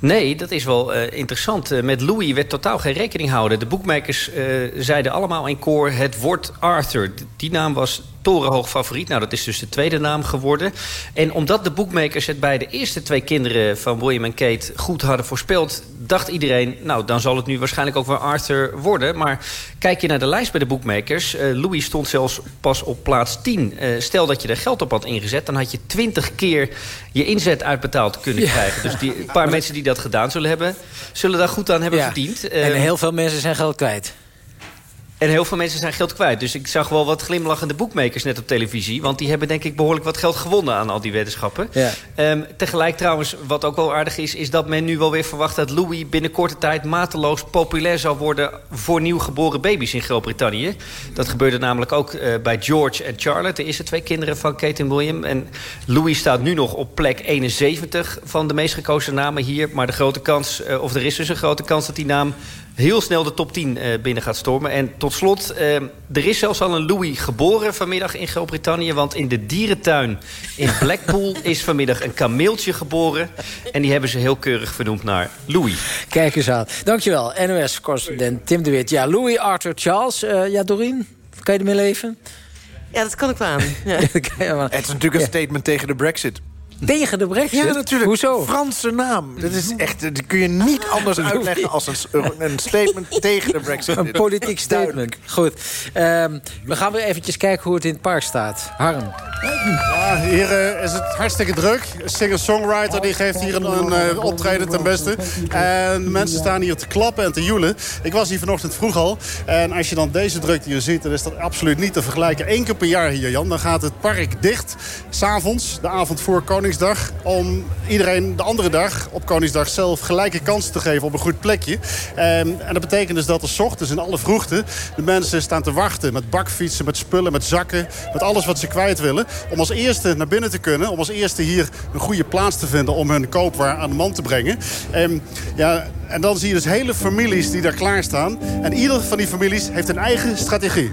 Nee, dat is wel interessant. Met Louis werd totaal geen rekening gehouden. De boekmakers zeiden allemaal in koor... het wordt Arthur. Die naam was torenhoog favoriet. Nou, dat is dus de tweede naam geworden. En omdat de boekmakers het bij de eerste twee kinderen... van William en Kate goed hadden voorspeld... dacht iedereen, nou, dan zal het nu waarschijnlijk ook wel Arthur worden. Maar kijk je naar de lijst bij de boekmakers... eh, Louis stond zelfs pas op plaats 10. Eh, stel dat je er geld op had ingezet... dan had je 20 keer je inzet uitbetaald kunnen Ja. krijgen. Dus die, een paar mensen die dat gedaan zullen hebben... zullen daar goed aan hebben Ja. verdiend. En Eh, heel veel mensen zijn geld kwijt. En heel veel mensen zijn geld kwijt. Dus ik zag wel wat glimlachende boekmakers net op televisie. Want die hebben denk ik behoorlijk wat geld gewonnen aan al die weddenschappen. Ja. Ehm, tegelijk trouwens, wat ook wel aardig is... is dat men nu wel weer verwacht dat Louis binnen korte tijd... mateloos populair zal worden voor nieuwgeboren baby's in Groot-Brittannië. Dat gebeurde namelijk ook eh, bij George en Charlotte... de eerste twee kinderen van Kate en William. En Louis staat nu nog op plek 71 van de meest gekozen namen hier. Maar de grote kans, eh, of er is dus een grote kans dat die naam heel snel de top 10 eh, binnen gaat stormen. En tot slot, eh, er is zelfs al een Louis geboren vanmiddag in Groot-Brittannië. Want in de dierentuin in Blackpool is vanmiddag een kameeltje geboren. En die hebben ze heel keurig vernoemd naar Louis. Kijk eens aan. Dankjewel, NOS-correspondent Tim de Wit. Ja, Louis Arthur Charles. Eh, ja, Doreen, kan je ermee leven? Ja, dat kan ik wel aan. Ja. Het is natuurlijk een statement tegen de brexit. Tegen de brexit? Ja, natuurlijk. Hoezo? Franse naam. Dat is echt, dat kun je niet anders uitleggen als een, een statement tegen de brexit. Een politiek statement. Goed. Ehm, we gaan weer eventjes kijken hoe het in het park staat. Harm. Ja, hier eh, is het hartstikke druk. Singer-songwriter die geeft hier een, een eh, optreden ten beste. En mensen staan hier te klappen en te joelen. Ik was hier vanochtend vroeg al. En als je dan deze drukte hier ziet, dan is dat absoluut niet te vergelijken. Eén keer per jaar hier, Jan. Dan gaat het park dicht. S'avonds, de avond voor Koningsdag. Om iedereen de andere dag, op Koningsdag zelf, gelijke kansen te geven op een goed plekje. En, en dat betekent dus dat 's ochtends in alle vroegte de mensen staan te wachten. Met bakfietsen, met spullen, met zakken. Met alles wat ze kwijt willen. Om als eerste naar binnen te kunnen. Om als eerste hier een goede plaats te vinden om hun koopwaar aan de man te brengen. En, ja, en dan zie je dus hele families die daar klaarstaan. En ieder van die families heeft een eigen strategie.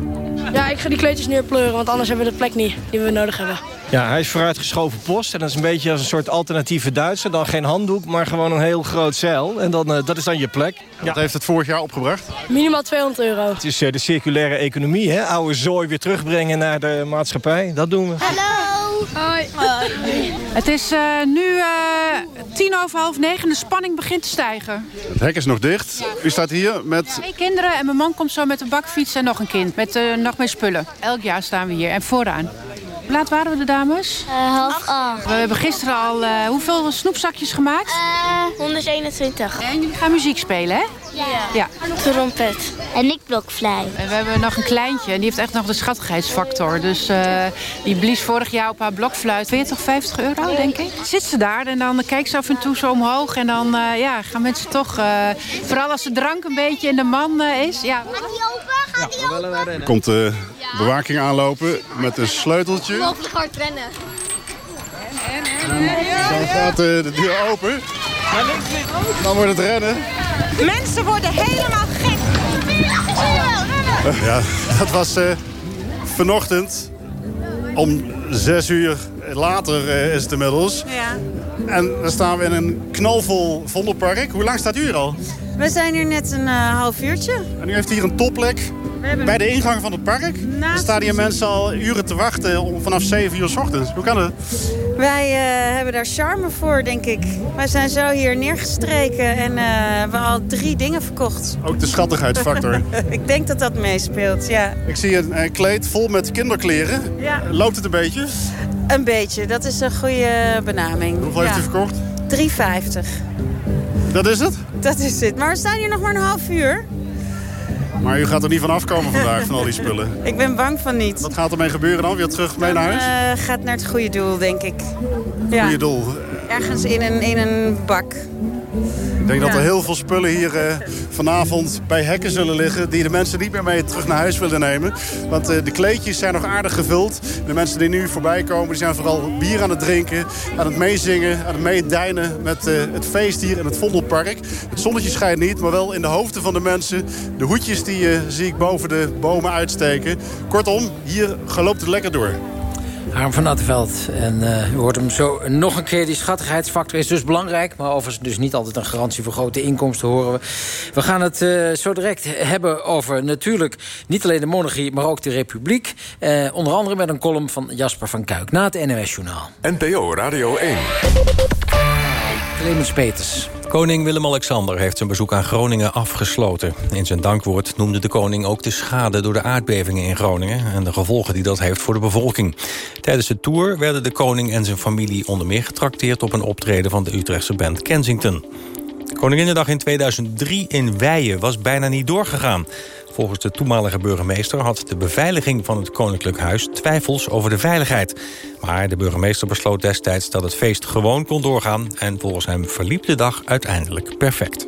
Ja, ik ga die kleutjes nu pleuren, want anders hebben we de plek niet die we nodig hebben. Ja, hij is vooruitgeschoven post. En dat is een beetje als een soort alternatieve Duitser. Dan geen handdoek, maar gewoon een heel groot zeil. En dan, eh, dat is dan je plek. Wat heeft het vorig jaar opgebracht? Minimaal 200 euro. Het is eh, de circulaire economie, hè? Oude zooi weer terugbrengen naar de maatschappij. Dat doen we. Hallo! Hoi. Het is eh, nu eh, tien over half negen. De spanning begint te stijgen. Het hek is nog dicht. U staat hier met... Twee kinderen en mijn man komt zo met een bakfiets en nog een kind. Met eh, nog meer spullen. Elk jaar staan we hier en vooraan. Hoe laat waren we de dames? half acht. We hebben gisteren al eh, hoeveel snoepzakjes gemaakt? 121. En jullie gaan muziek spelen, hè? Ja. Ja. Trompet. En ik blokfluit. En we hebben nog een kleintje en die heeft echt nog de schattigheidsfactor. Dus eh, die blies vorig jaar op haar blokfluit 40, 50 euro, denk ik. Zit ze daar en dan kijkt ze af en toe zo omhoog. En dan eh, ja, gaan mensen toch, eh, vooral als de drank een beetje in de man is. Ja. Er komt de bewaking aanlopen met een sleuteltje. Mogelijk hard rennen. Dan gaat eh, de deur open. Dan wordt het rennen. Mensen worden helemaal gek. Ja, dat was eh, vanochtend om zes uur later eh, is het inmiddels. Ja. En dan staan we in een knalvol Vondelpark. Hoe lang staat u hier al? We zijn hier net een eh, half uurtje. En u heeft hier een topplek. Bij de ingang van het park staan hier mensen al uren te wachten om vanaf 7 uur s ochtends. Hoe kan het? Wij eh, hebben daar charme voor, denk ik. Wij zijn zo hier neergestreken en eh, we hebben al drie dingen verkocht. Ook de schattigheidsfactor. ik denk dat dat meespeelt, ja. Ik zie een eh, kleed vol met kinderkleren. Ja. Loopt het een beetje? Een beetje, dat is een goede benaming. Hoeveel heeft u verkocht? 3,50. Dat is het? Dat is het. Maar we staan hier nog maar een half uur. Maar u gaat er niet van afkomen vandaag, van al die spullen. Ik ben bang van niet. Wat gaat ermee gebeuren dan? Weer terug mee naar huis? Eh, gaat naar het goede doel, denk ik. Ja. Goeie doel. Ergens in een, in een bak. Ik denk dat er heel veel spullen hier eh, vanavond bij hekken zullen liggen... die de mensen niet meer mee terug naar huis willen nemen. Want eh, de kleedjes zijn nog aardig gevuld. De mensen die nu voorbij komen, die zijn vooral bier aan het drinken... aan het meezingen, aan het meedijnen met eh, het feest hier in het Vondelpark. Het zonnetje schijnt niet, maar wel in de hoofden van de mensen. De hoedjes die zie ik boven de bomen uitsteken. Kortom, hier geloopt het lekker door. Harm van Attenveld. En eh, u hoort hem zo nog een keer. Die schattigheidsfactor is dus belangrijk. Maar overigens dus niet altijd een garantie voor grote inkomsten, horen we. We gaan het eh, zo direct hebben over natuurlijk niet alleen de monarchie... maar ook de republiek. Eh, onder andere met een column van Jasper van Kuik. Na het NOS-journaal. NPO Radio 1. Clemens Peters. Koning Willem-Alexander heeft zijn bezoek aan Groningen afgesloten. In zijn dankwoord noemde de koning ook de schade door de aardbevingen in Groningen... en de gevolgen die dat heeft voor de bevolking. Tijdens de tour werden de koning en zijn familie onder meer getrakteerd... op een optreden van de Utrechtse band Kensington. Koninginnedag in 2003 in Weijen was bijna niet doorgegaan. Volgens de toenmalige burgemeester had de beveiliging van het Koninklijk Huis twijfels over de veiligheid. Maar de burgemeester besloot destijds dat het feest gewoon kon doorgaan... en volgens hem verliep de dag uiteindelijk perfect.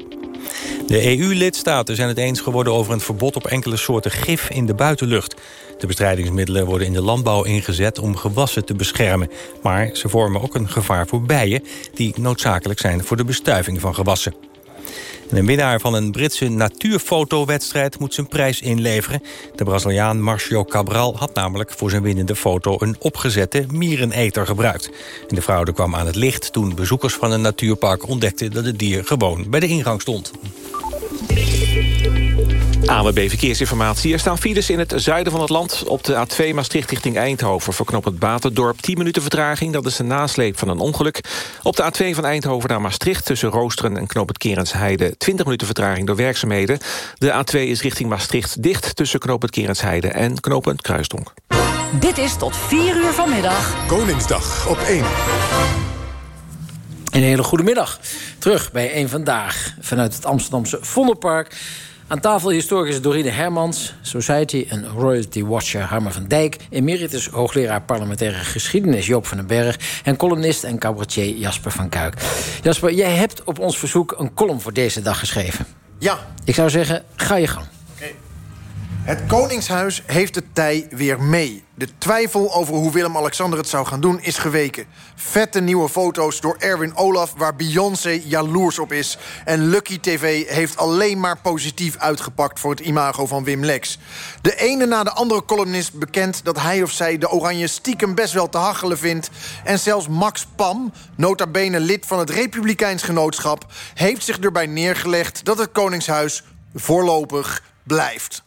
De EU-lidstaten zijn het eens geworden over een verbod op enkele soorten gif in de buitenlucht. De bestrijdingsmiddelen worden in de landbouw ingezet om gewassen te beschermen. Maar ze vormen ook een gevaar voor bijen die noodzakelijk zijn voor de bestuiving van gewassen. En een winnaar van een Britse natuurfotowedstrijd moet zijn prijs inleveren. De Braziliaan Marcio Cabral had namelijk voor zijn winnende foto... een opgezette miereneter gebruikt. De fraude kwam aan het licht toen bezoekers van een natuurpark ontdekten... dat het dier gewoon bij de ingang stond. ANWB Verkeersinformatie. Er staan files in het zuiden van het land. Op de A2 Maastricht richting Eindhoven. Voor het Batendorp 10 minuten vertraging. Dat is de nasleep van een ongeluk. Op de A2 van Eindhoven naar Maastricht... tussen Roosteren en knop het Kerensheide... 20 minuten vertraging door werkzaamheden. De A2 is richting Maastricht dicht... tussen knop het Kerensheide en knop het Kruisdonk. Dit is tot 4 uur vanmiddag. Koningsdag op 1. Een hele goede middag. Terug bij één Vandaag vanuit het Amsterdamse Vondelpark. Aan tafel historicus Dorine Hermans, Society en Royalty Watcher Harmer van Dijk... emeritus hoogleraar parlementaire geschiedenis Joop van den Berg... en columnist en cabaretier Jasper van Kuik. Jasper, jij hebt op ons verzoek een column voor deze dag geschreven. Ja. Ik zou zeggen, ga je gang. Het Koningshuis heeft het tij weer mee. De twijfel over hoe Willem-Alexander het zou gaan doen is geweken. Vette nieuwe foto's door Erwin Olaf waar Beyoncé jaloers op is. En Lucky TV heeft alleen maar positief uitgepakt... voor het imago van Wim Lex. De ene na de andere columnist bekent dat hij of zij... de Oranje stiekem best wel te hachelen vindt. En zelfs Max Pam, nota bene lid van het Republikeins Genootschap... heeft zich erbij neergelegd dat het Koningshuis voorlopig blijft.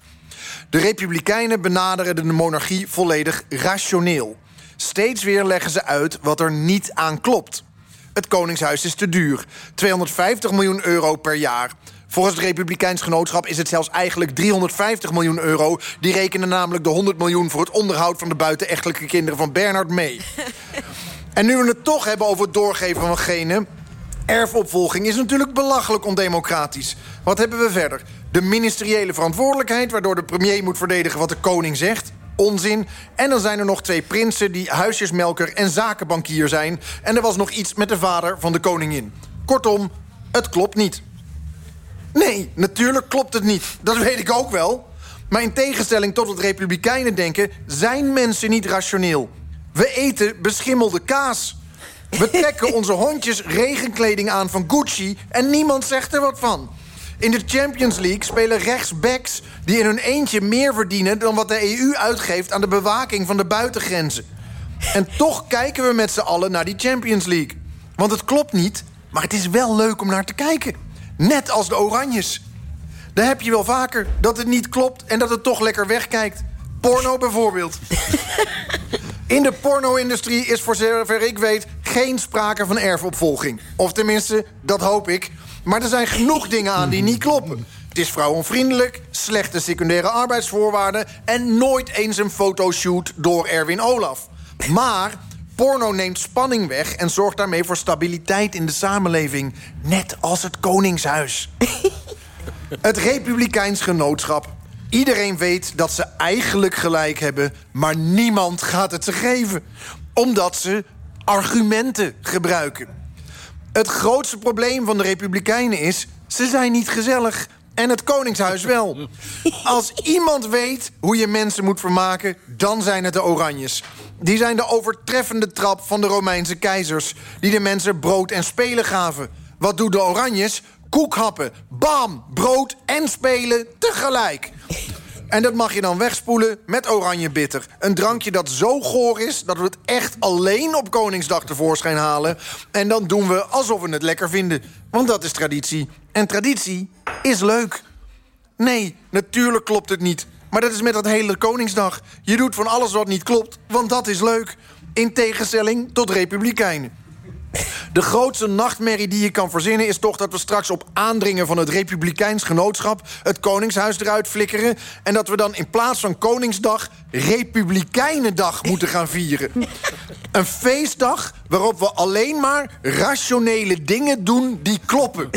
De Republikeinen benaderen de monarchie volledig rationeel. Steeds weer leggen ze uit wat er niet aan klopt. Het Koningshuis is te duur. 250 miljoen euro per jaar. Volgens het Republikeins Genootschap is het zelfs eigenlijk 350 miljoen euro. Die rekenen namelijk de 100 miljoen voor het onderhoud... van de buitenechtelijke kinderen van Bernard mee. en nu we het toch hebben over het doorgeven van genen... Erfopvolging is natuurlijk belachelijk ondemocratisch. Wat hebben we verder? De ministeriële verantwoordelijkheid... waardoor de premier moet verdedigen wat de koning zegt. Onzin. En dan zijn er nog twee prinsen die huisjesmelker en zakenbankier zijn. En er was nog iets met de vader van de koningin. Kortom, het klopt niet. Nee, natuurlijk klopt het niet. Dat weet ik ook wel. Maar in tegenstelling tot het republikeinen denken... zijn mensen niet rationeel. We eten beschimmelde kaas. We trekken onze hondjes regenkleding aan van Gucci... en niemand zegt er wat van. In de Champions League spelen rechtsbacks... die in hun eentje meer verdienen... dan wat de EU uitgeeft aan de bewaking van de buitengrenzen. En toch kijken we met z'n allen naar die Champions League. Want het klopt niet, maar het is wel leuk om naar te kijken. Net als de Oranjes. Daar heb je wel vaker dat het niet klopt en dat het toch lekker wegkijkt. Porno bijvoorbeeld. In de porno-industrie is voor zover ik weet geen sprake van erfopvolging. Of tenminste, dat hoop ik. Maar er zijn genoeg dingen aan die niet kloppen. Het is vrouwenvriendelijk, slechte secundaire arbeidsvoorwaarden... en nooit eens een fotoshoot door Erwin Olaf. Maar porno neemt spanning weg en zorgt daarmee voor stabiliteit in de samenleving. Net als het Koningshuis. het Republikeins Genootschap. Iedereen weet dat ze eigenlijk gelijk hebben, maar niemand gaat het ze geven. Omdat ze argumenten gebruiken. Het grootste probleem van de Republikeinen is... ze zijn niet gezellig. En het Koningshuis wel. Als iemand weet hoe je mensen moet vermaken... dan zijn het de Oranjes. Die zijn de overtreffende trap van de Romeinse keizers... die de mensen brood en spelen gaven. Wat doen de Oranjes? Koekhappen, bam, brood en spelen tegelijk. En dat mag je dan wegspoelen met oranje bitter. Een drankje dat zo goor is dat we het echt alleen op Koningsdag tevoorschijn halen. En dan doen we alsof we het lekker vinden. Want dat is traditie. En traditie is leuk. Nee, natuurlijk klopt het niet. Maar dat is met dat hele Koningsdag. Je doet van alles wat niet klopt, want dat is leuk. In tegenstelling tot republikeinen. De grootste nachtmerrie die je kan verzinnen is toch dat we straks op aandringen van het Republikeins Genootschap het Koningshuis eruit flikkeren. En dat we dan in plaats van Koningsdag Republikeinendag moeten gaan vieren. Een feestdag waarop we alleen maar rationele dingen doen die kloppen.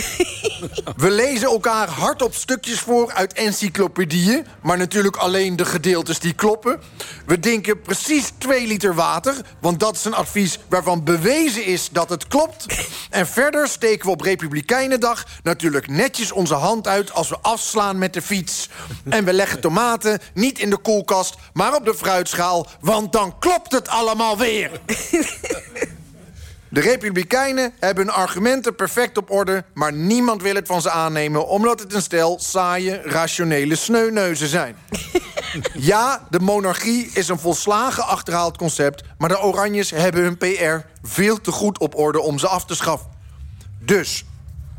We lezen elkaar hardop stukjes voor uit encyclopedieën... maar natuurlijk alleen de gedeeltes die kloppen. We drinken precies 2 liter water... want dat is een advies waarvan bewezen is dat het klopt. En verder steken we op Republikeinendag natuurlijk netjes onze hand uit... als we afslaan met de fiets. En we leggen tomaten niet in de koelkast, maar op de fruitschaal... want dan klopt het allemaal weer. De Republikeinen hebben hun argumenten perfect op orde... maar niemand wil het van ze aannemen... omdat het een stel saaie, rationele sneuneuzen zijn. ja, de monarchie is een volslagen achterhaald concept... maar de Oranjes hebben hun PR veel te goed op orde om ze af te schaffen. Dus,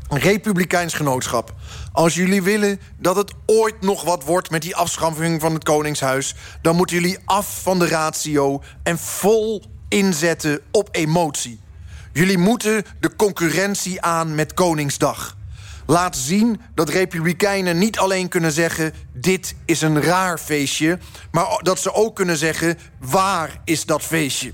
een republikeins genootschap. Als jullie willen dat het ooit nog wat wordt met die afschaffing van het Koningshuis... dan moeten jullie af van de ratio en vol inzetten op emotie. Jullie moeten de concurrentie aan met Koningsdag. Laat zien dat republikeinen niet alleen kunnen zeggen... dit is een raar feestje, maar dat ze ook kunnen zeggen... waar is dat feestje?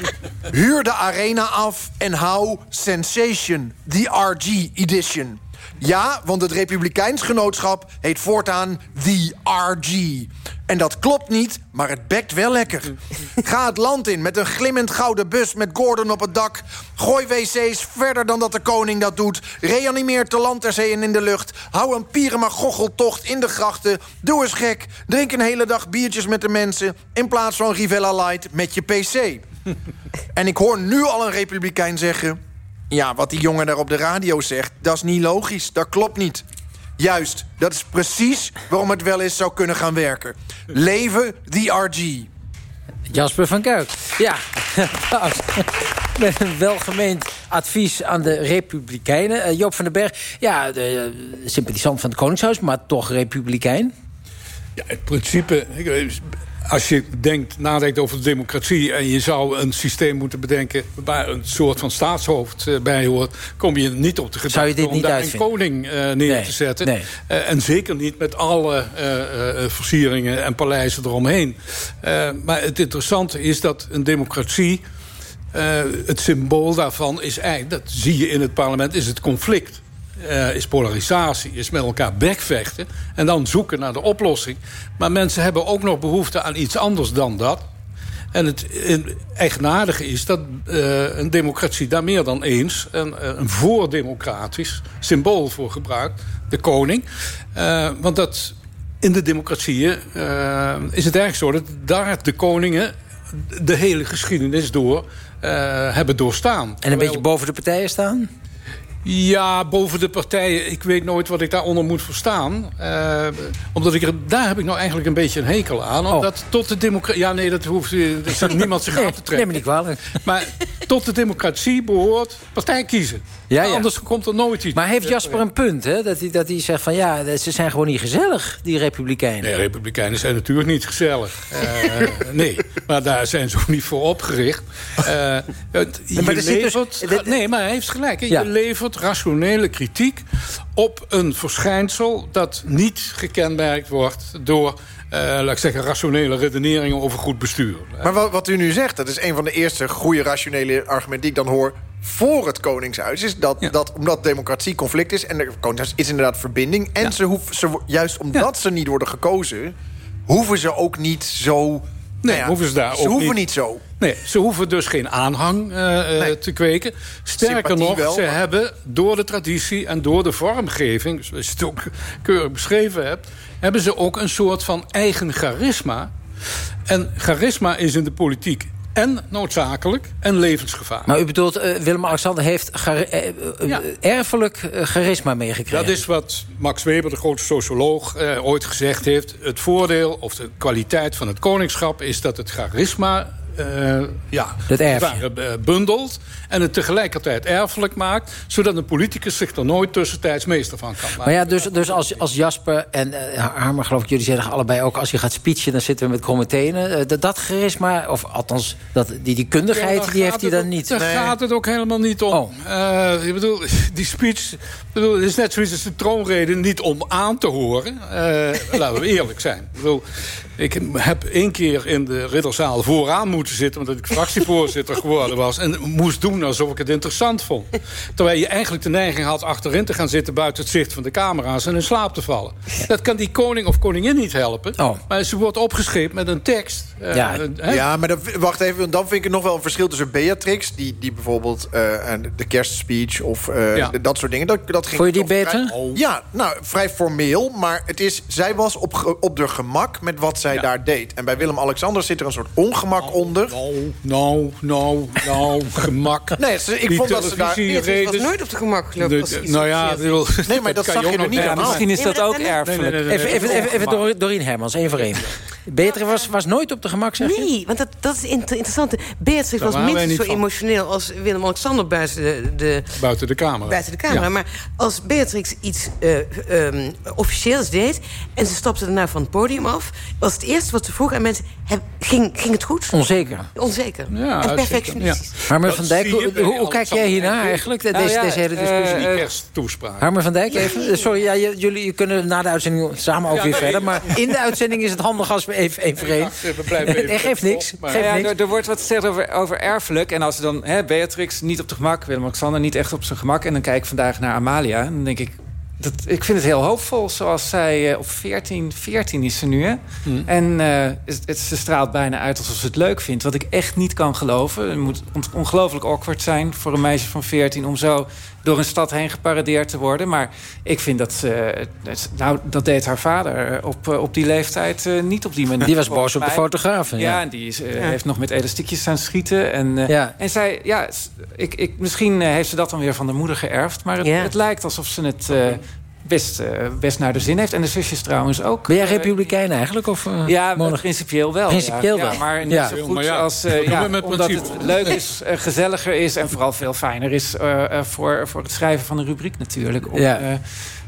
Huur de arena af en hou Sensation, the RG edition. Ja, want het Republikeins Genootschap heet voortaan The RG. En dat klopt niet, maar het bekt wel lekker. Ga het land in met een glimmend gouden bus met Gordon op het dak. Gooi wc's verder dan dat de koning dat doet. Reanimeer te land, ter zee en in de lucht. Hou een pierema-goocheltocht in de grachten. Doe eens gek. Drink een hele dag biertjes met de mensen... in plaats van Rivella Light met je pc. en ik hoor nu al een republikein zeggen... Ja, wat die jongen daar op de radio zegt, dat is niet logisch. Dat klopt niet. Juist, dat is precies waarom het wel eens zou kunnen gaan werken. Leven the RG. Jasper van Kuik. Ja, met een welgemeend advies aan de Republikeinen. Uh, Joop van den Berg, ja, de, uh, sympathisant van het Koningshuis... maar toch Republikein? Ja, het principe als je denkt, nadenkt over de democratie... en je zou een systeem moeten bedenken... waar een soort van staatshoofd uh, bij hoort... kom je niet op de gedachte om daar een koning uh, neer nee, te zetten. Nee. Uh, en zeker niet met alle versieringen en paleizen eromheen. maar het interessante is dat een democratie... het symbool daarvan is eigenlijk... dat zie je in het parlement, is het conflict. Uh, is polarisatie, is met elkaar bekvechten... en dan zoeken naar de oplossing. Maar mensen hebben ook nog behoefte aan iets anders dan dat. En het eigenaardige is dat uh, een democratie daar meer dan eens... een, eh, een voordemocratisch symbool voor gebruikt, de koning. Uh, want dat in de democratieën is het eigenlijk zo... dat daar de koningen de hele geschiedenis door hebben doorstaan. En een beetje boven de partijen staan? Ja, boven de partijen. Ik weet nooit wat ik daaronder moet verstaan. Uh, omdat ik er, daar heb ik nou eigenlijk een beetje een hekel aan. Oh. Omdat tot de democratie... Ja, nee, dat hoeft dat zit niemand zich aan te trekken. Neem me niet kwalijk. Maar tot de democratie behoort partij kiezen. Ja, ja. Anders komt er nooit iets. Maar heeft Jasper een punt, hè? Dat hij, dat hij zegt van ja, ze zijn gewoon niet gezellig, die republikeinen. Nee, republikeinen zijn natuurlijk niet gezellig. Uh, nee, maar daar zijn ze ook niet voor opgericht. Uh, je maar zit dus- levert, nee, maar hij heeft gelijk. hè. Je levert rationele kritiek op een verschijnsel... dat niet gekenmerkt wordt door... Uh, laat ik zeggen, rationele redeneringen over goed bestuur. Maar wat, wat u nu zegt, dat is een van de eerste goede rationele argumenten die ik dan hoor voor het Koningshuis. Is dat, dat omdat democratie conflict is en het Koningshuis is inderdaad verbinding. En Ja. ze hoeven, ze, juist omdat ze niet worden gekozen, hoeven ze ook niet zo. Nee, nou ja, hoeven ze daar ook hoeven niet. niet zo. Nee, ze hoeven dus geen aanhang eh, eh, te kweken. Sterker Sympathie nog, wel, ze maar- hebben door de traditie en door de vormgeving... zoals je het ook keurig beschreven hebt... hebben ze ook een soort van eigen charisma. En charisma is in de politiek en noodzakelijk en levensgevaar. Maar u bedoelt, eh, Willem-Alexander heeft eh, eh, erfelijk charisma meegekregen. Dat is wat Max Weber, de grote socioloog, ooit gezegd heeft. Het voordeel of de kwaliteit van het koningschap... is dat het charisma eh, ja, Dat eh, bundelt... en het tegelijkertijd erfelijk maakt... zodat een politicus zich er nooit tussentijds meester van kan maken. Maar ja, dus, dus als, als Jasper en eh, Harmer, geloof ik, jullie zeggen allebei ook... als je gaat speechen, dan zitten we met. Eh, dat, dat charisma, of althans, dat, die, die kundigheid, Ja, die heeft hij dan niet. Daar gaat het ook helemaal niet om. Oh. Eh, ik bedoel, die speech... bedoel, het is net zoiets als de troonrede niet om aan te horen. Eh, laten we eerlijk zijn. Ik bedoel, ik heb één keer in de ridderzaal vooraan moeten zitten... omdat ik fractievoorzitter geworden was... en moest doen alsof ik het interessant vond. Terwijl je eigenlijk de neiging had achterin te gaan zitten... buiten het zicht van de camera's en in slaap te vallen. Dat kan die koning of koningin niet helpen. Maar ze wordt opgeschreven met een tekst. eh, Ja, hè? ja, maar dan, wacht even. want Dan vind ik het nog wel een verschil tussen Beatrix... die, die bijvoorbeeld eh, en de kerstspeech of eh, Ja. dat soort dingen... Dat, dat ging Vond je die beter? vrij- Ja, nou, vrij formeel. Maar het is, zij was op, op de gemak met wat zij daar deed. En bij Willem-Alexander zit er een soort ongemak onder. Nou, nou, nou, nou, gemak. Nee, ze- ik Die vond dat ze daar- was nooit op de gemak, iets Nou ja. Nee, maar dat kan zag je nog niet aan. Misschien is dat ook erfelijk. Even, even, even, even Dor- Dorien Hermans, één voor één. Beatrix was, was nooit op de gemak, zeg je? Nee, want dat, dat is inter- interessant. Beatrix Daar was minstens niet zo van. emotioneel als Willem-Alexander buiten de, de, Buiten de camera. buiten de camera. Ja. Maar als Beatrix iets eh, ehm, officieels deed... en ze stapte daarna van het podium af... was het eerste wat ze vroeg aan mensen... heb- ging, ging het goed? Onzeker. Onzeker. Ja, en perfectionistisch. Harmer Dat van Dijk, hoe, bij hoe, hoe kijk jij hiernaar eigenlijk? Deze, Nou ja, deze hele discussie. Die eh, kersttoespraak. Harmer van Dijk, even. eh, Sorry, ja, jullie kunnen na de uitzending samen ook Ja, weer nee. verder. Maar in de uitzending is het handig als we even even Er geeft niks. maar- Geeft Ja, niks. er, er wordt wat gezegd over, over erfelijk. En als ze dan hè, Beatrix niet op de gemak, Willem-Alexander niet echt op zijn gemak. En dan kijk ik vandaag naar Amalia. En dan denk ik, dat, ik vind het heel hoopvol. Zoals zij eh, op 14, 14 is ze nu. Hè? Hmm. En eh, het, het- ze straalt bijna uit alsof ze het leuk vindt. Wat ik echt niet kan geloven. Het moet on- ongelooflijk awkward zijn voor een meisje van 14... om zo door een stad heen geparadeerd te worden. Maar ik vind dat ze... het- Nou, dat deed haar vader eh, op, eh, op die leeftijd eh, niet op die manier. Die was boos op de mij. fotografen. Ja, Ja. en die is, heeft nog met elastiekjes staan schieten. En, eh, Ja. en zij, ja, ik, ik, misschien heeft ze dat dan weer van de moeder geërfd. Maar het, Ja. het lijkt alsof ze het eh, best, eh, best naar de zin heeft. En de zusjes trouwens ook. Ben jij Eh, republikein eigenlijk? Of, eh, ja, monarch- principieel wel. Principieel ja. wel. Ja, maar niet Ja. zo goed ja, als... eh, omdat het leuk is, gezelliger is... en vooral veel fijner is eh, eh, voor, voor het schrijven van een rubriek natuurlijk. Om, Ja. eh,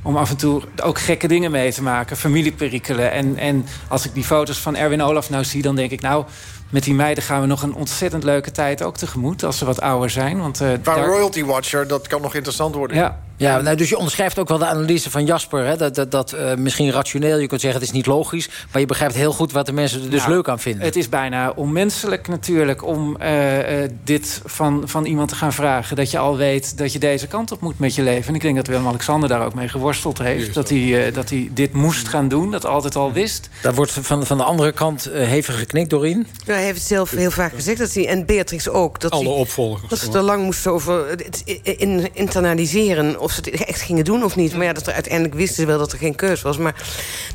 om af en toe ook gekke dingen mee te maken. Familieperikelen. En, en als ik die foto's van Erwin Olaf nou zie... dan denk ik, nou, met die meiden gaan we nog een ontzettend leuke tijd ook tegemoet. Als ze wat ouder zijn. Want, eh, Qua daar- Royalty Watcher, dat kan nog interessant worden. Ja, Ja, nou, dus je onderschrijft ook wel de analyse van Jasper. Hè? Dat, dat, dat eh, misschien rationeel, je kunt zeggen het is niet logisch... maar je begrijpt heel goed wat de mensen er dus Nou, leuk aan vinden. Het is bijna onmenselijk natuurlijk om eh, eh, dit van, van iemand te gaan vragen. Dat je al weet dat je deze kant op moet met je leven. En ik denk dat Willem-Alexander daar ook mee geworsteld heeft. Dat hij, eh, dat hij dit moest gaan doen, dat altijd al wist. Daar wordt van, van de andere kant hevig geknikt doorheen. Ja, hij heeft het zelf heel vaak gezegd. Dat hij, en Beatrix ook. Dat Alle hij- opvolgers. Dat ze er lang moesten over het in, internaliseren... of ze het echt gingen doen of niet. Maar ja, dat er uiteindelijk wisten ze wel dat er geen keus was. Maar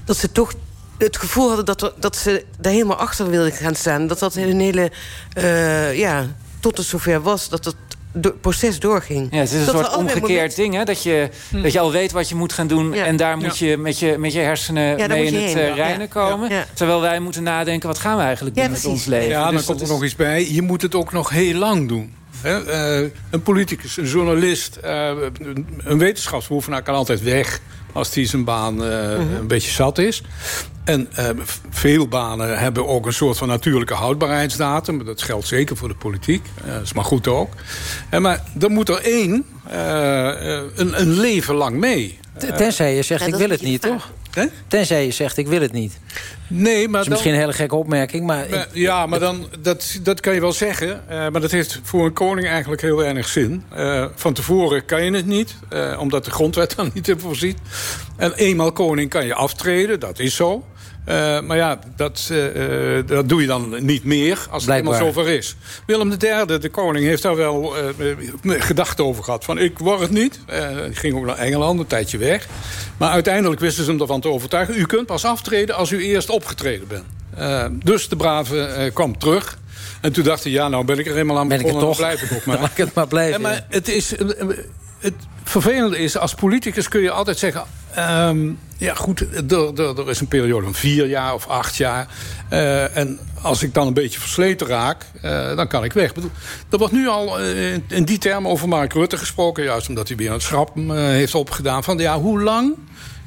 dat ze toch het gevoel hadden dat, er, dat ze daar helemaal achter wilden gaan staan. Dat dat hun hele... eh, ja, tot het zover was, dat het do- proces doorging. Ja, het is een Dat soort omgekeerd moment- ding, hè? Dat je, dat je al weet wat je moet gaan doen... Ja. en daar moet Ja. je met, je met je hersenen mee in het heen. eh, reinen Ja. komen. Ja. Terwijl wij moeten nadenken, wat gaan we eigenlijk doen met ons leven? Ja, dan Dus komt er is- nog iets bij. Je moet het ook nog heel lang doen. Hè? Eh, een politicus, een journalist, eh, een- wetenschapsbeoefenaar kan altijd weg... als die zijn baan eh, een beetje zat is. En eh, veel banen hebben ook een soort van natuurlijke houdbaarheidsdatum. Dat geldt zeker voor de politiek. Dat is maar goed ook. Maar dan moet er één een, een leven lang mee. Tenzij je zegt, Ja, ik wil het niet, beetje Tenzij je zegt, ik wil het niet. Nee, maar Dat is dan- misschien een hele gekke opmerking, maar... Maar- Ja, maar dan, dat, dat kan je wel zeggen. eh, maar dat heeft voor een koning eigenlijk heel weinig zin. Eh, van tevoren kan je het niet, eh, omdat de grondwet dan niet in voorziet. En eenmaal koning kan je aftreden, dat is zo. Eh, maar ja, dat, eh, eh, dat doe je dan niet meer als het helemaal zover is. Willem III, de koning, heeft daar wel gedachten over gehad. Van ik word het niet. Hij ging ook naar Engeland, een tijdje weg. Maar uiteindelijk wisten ze hem ervan te overtuigen. U kunt pas aftreden als u eerst opgetreden bent. Dus de brave kwam terug. En toen dacht hij, ja, nou ben ik er helemaal aan Ben ik toch? Dan blijf ik ook maar. Laat ik het maar blijven. Ja, maar het is... Het vervelende is, als politicus kun je altijd zeggen... ehm, ja, goed, er, er, is een periode van vier jaar of acht jaar. eh, en als ik dan een beetje versleten raak, eh, dan kan ik weg. Bedoel, Er wordt nu al eh, in die termen over Mark Rutte gesproken... juist omdat hij weer het schrappen eh, heeft opgedaan... van ja, hoe lang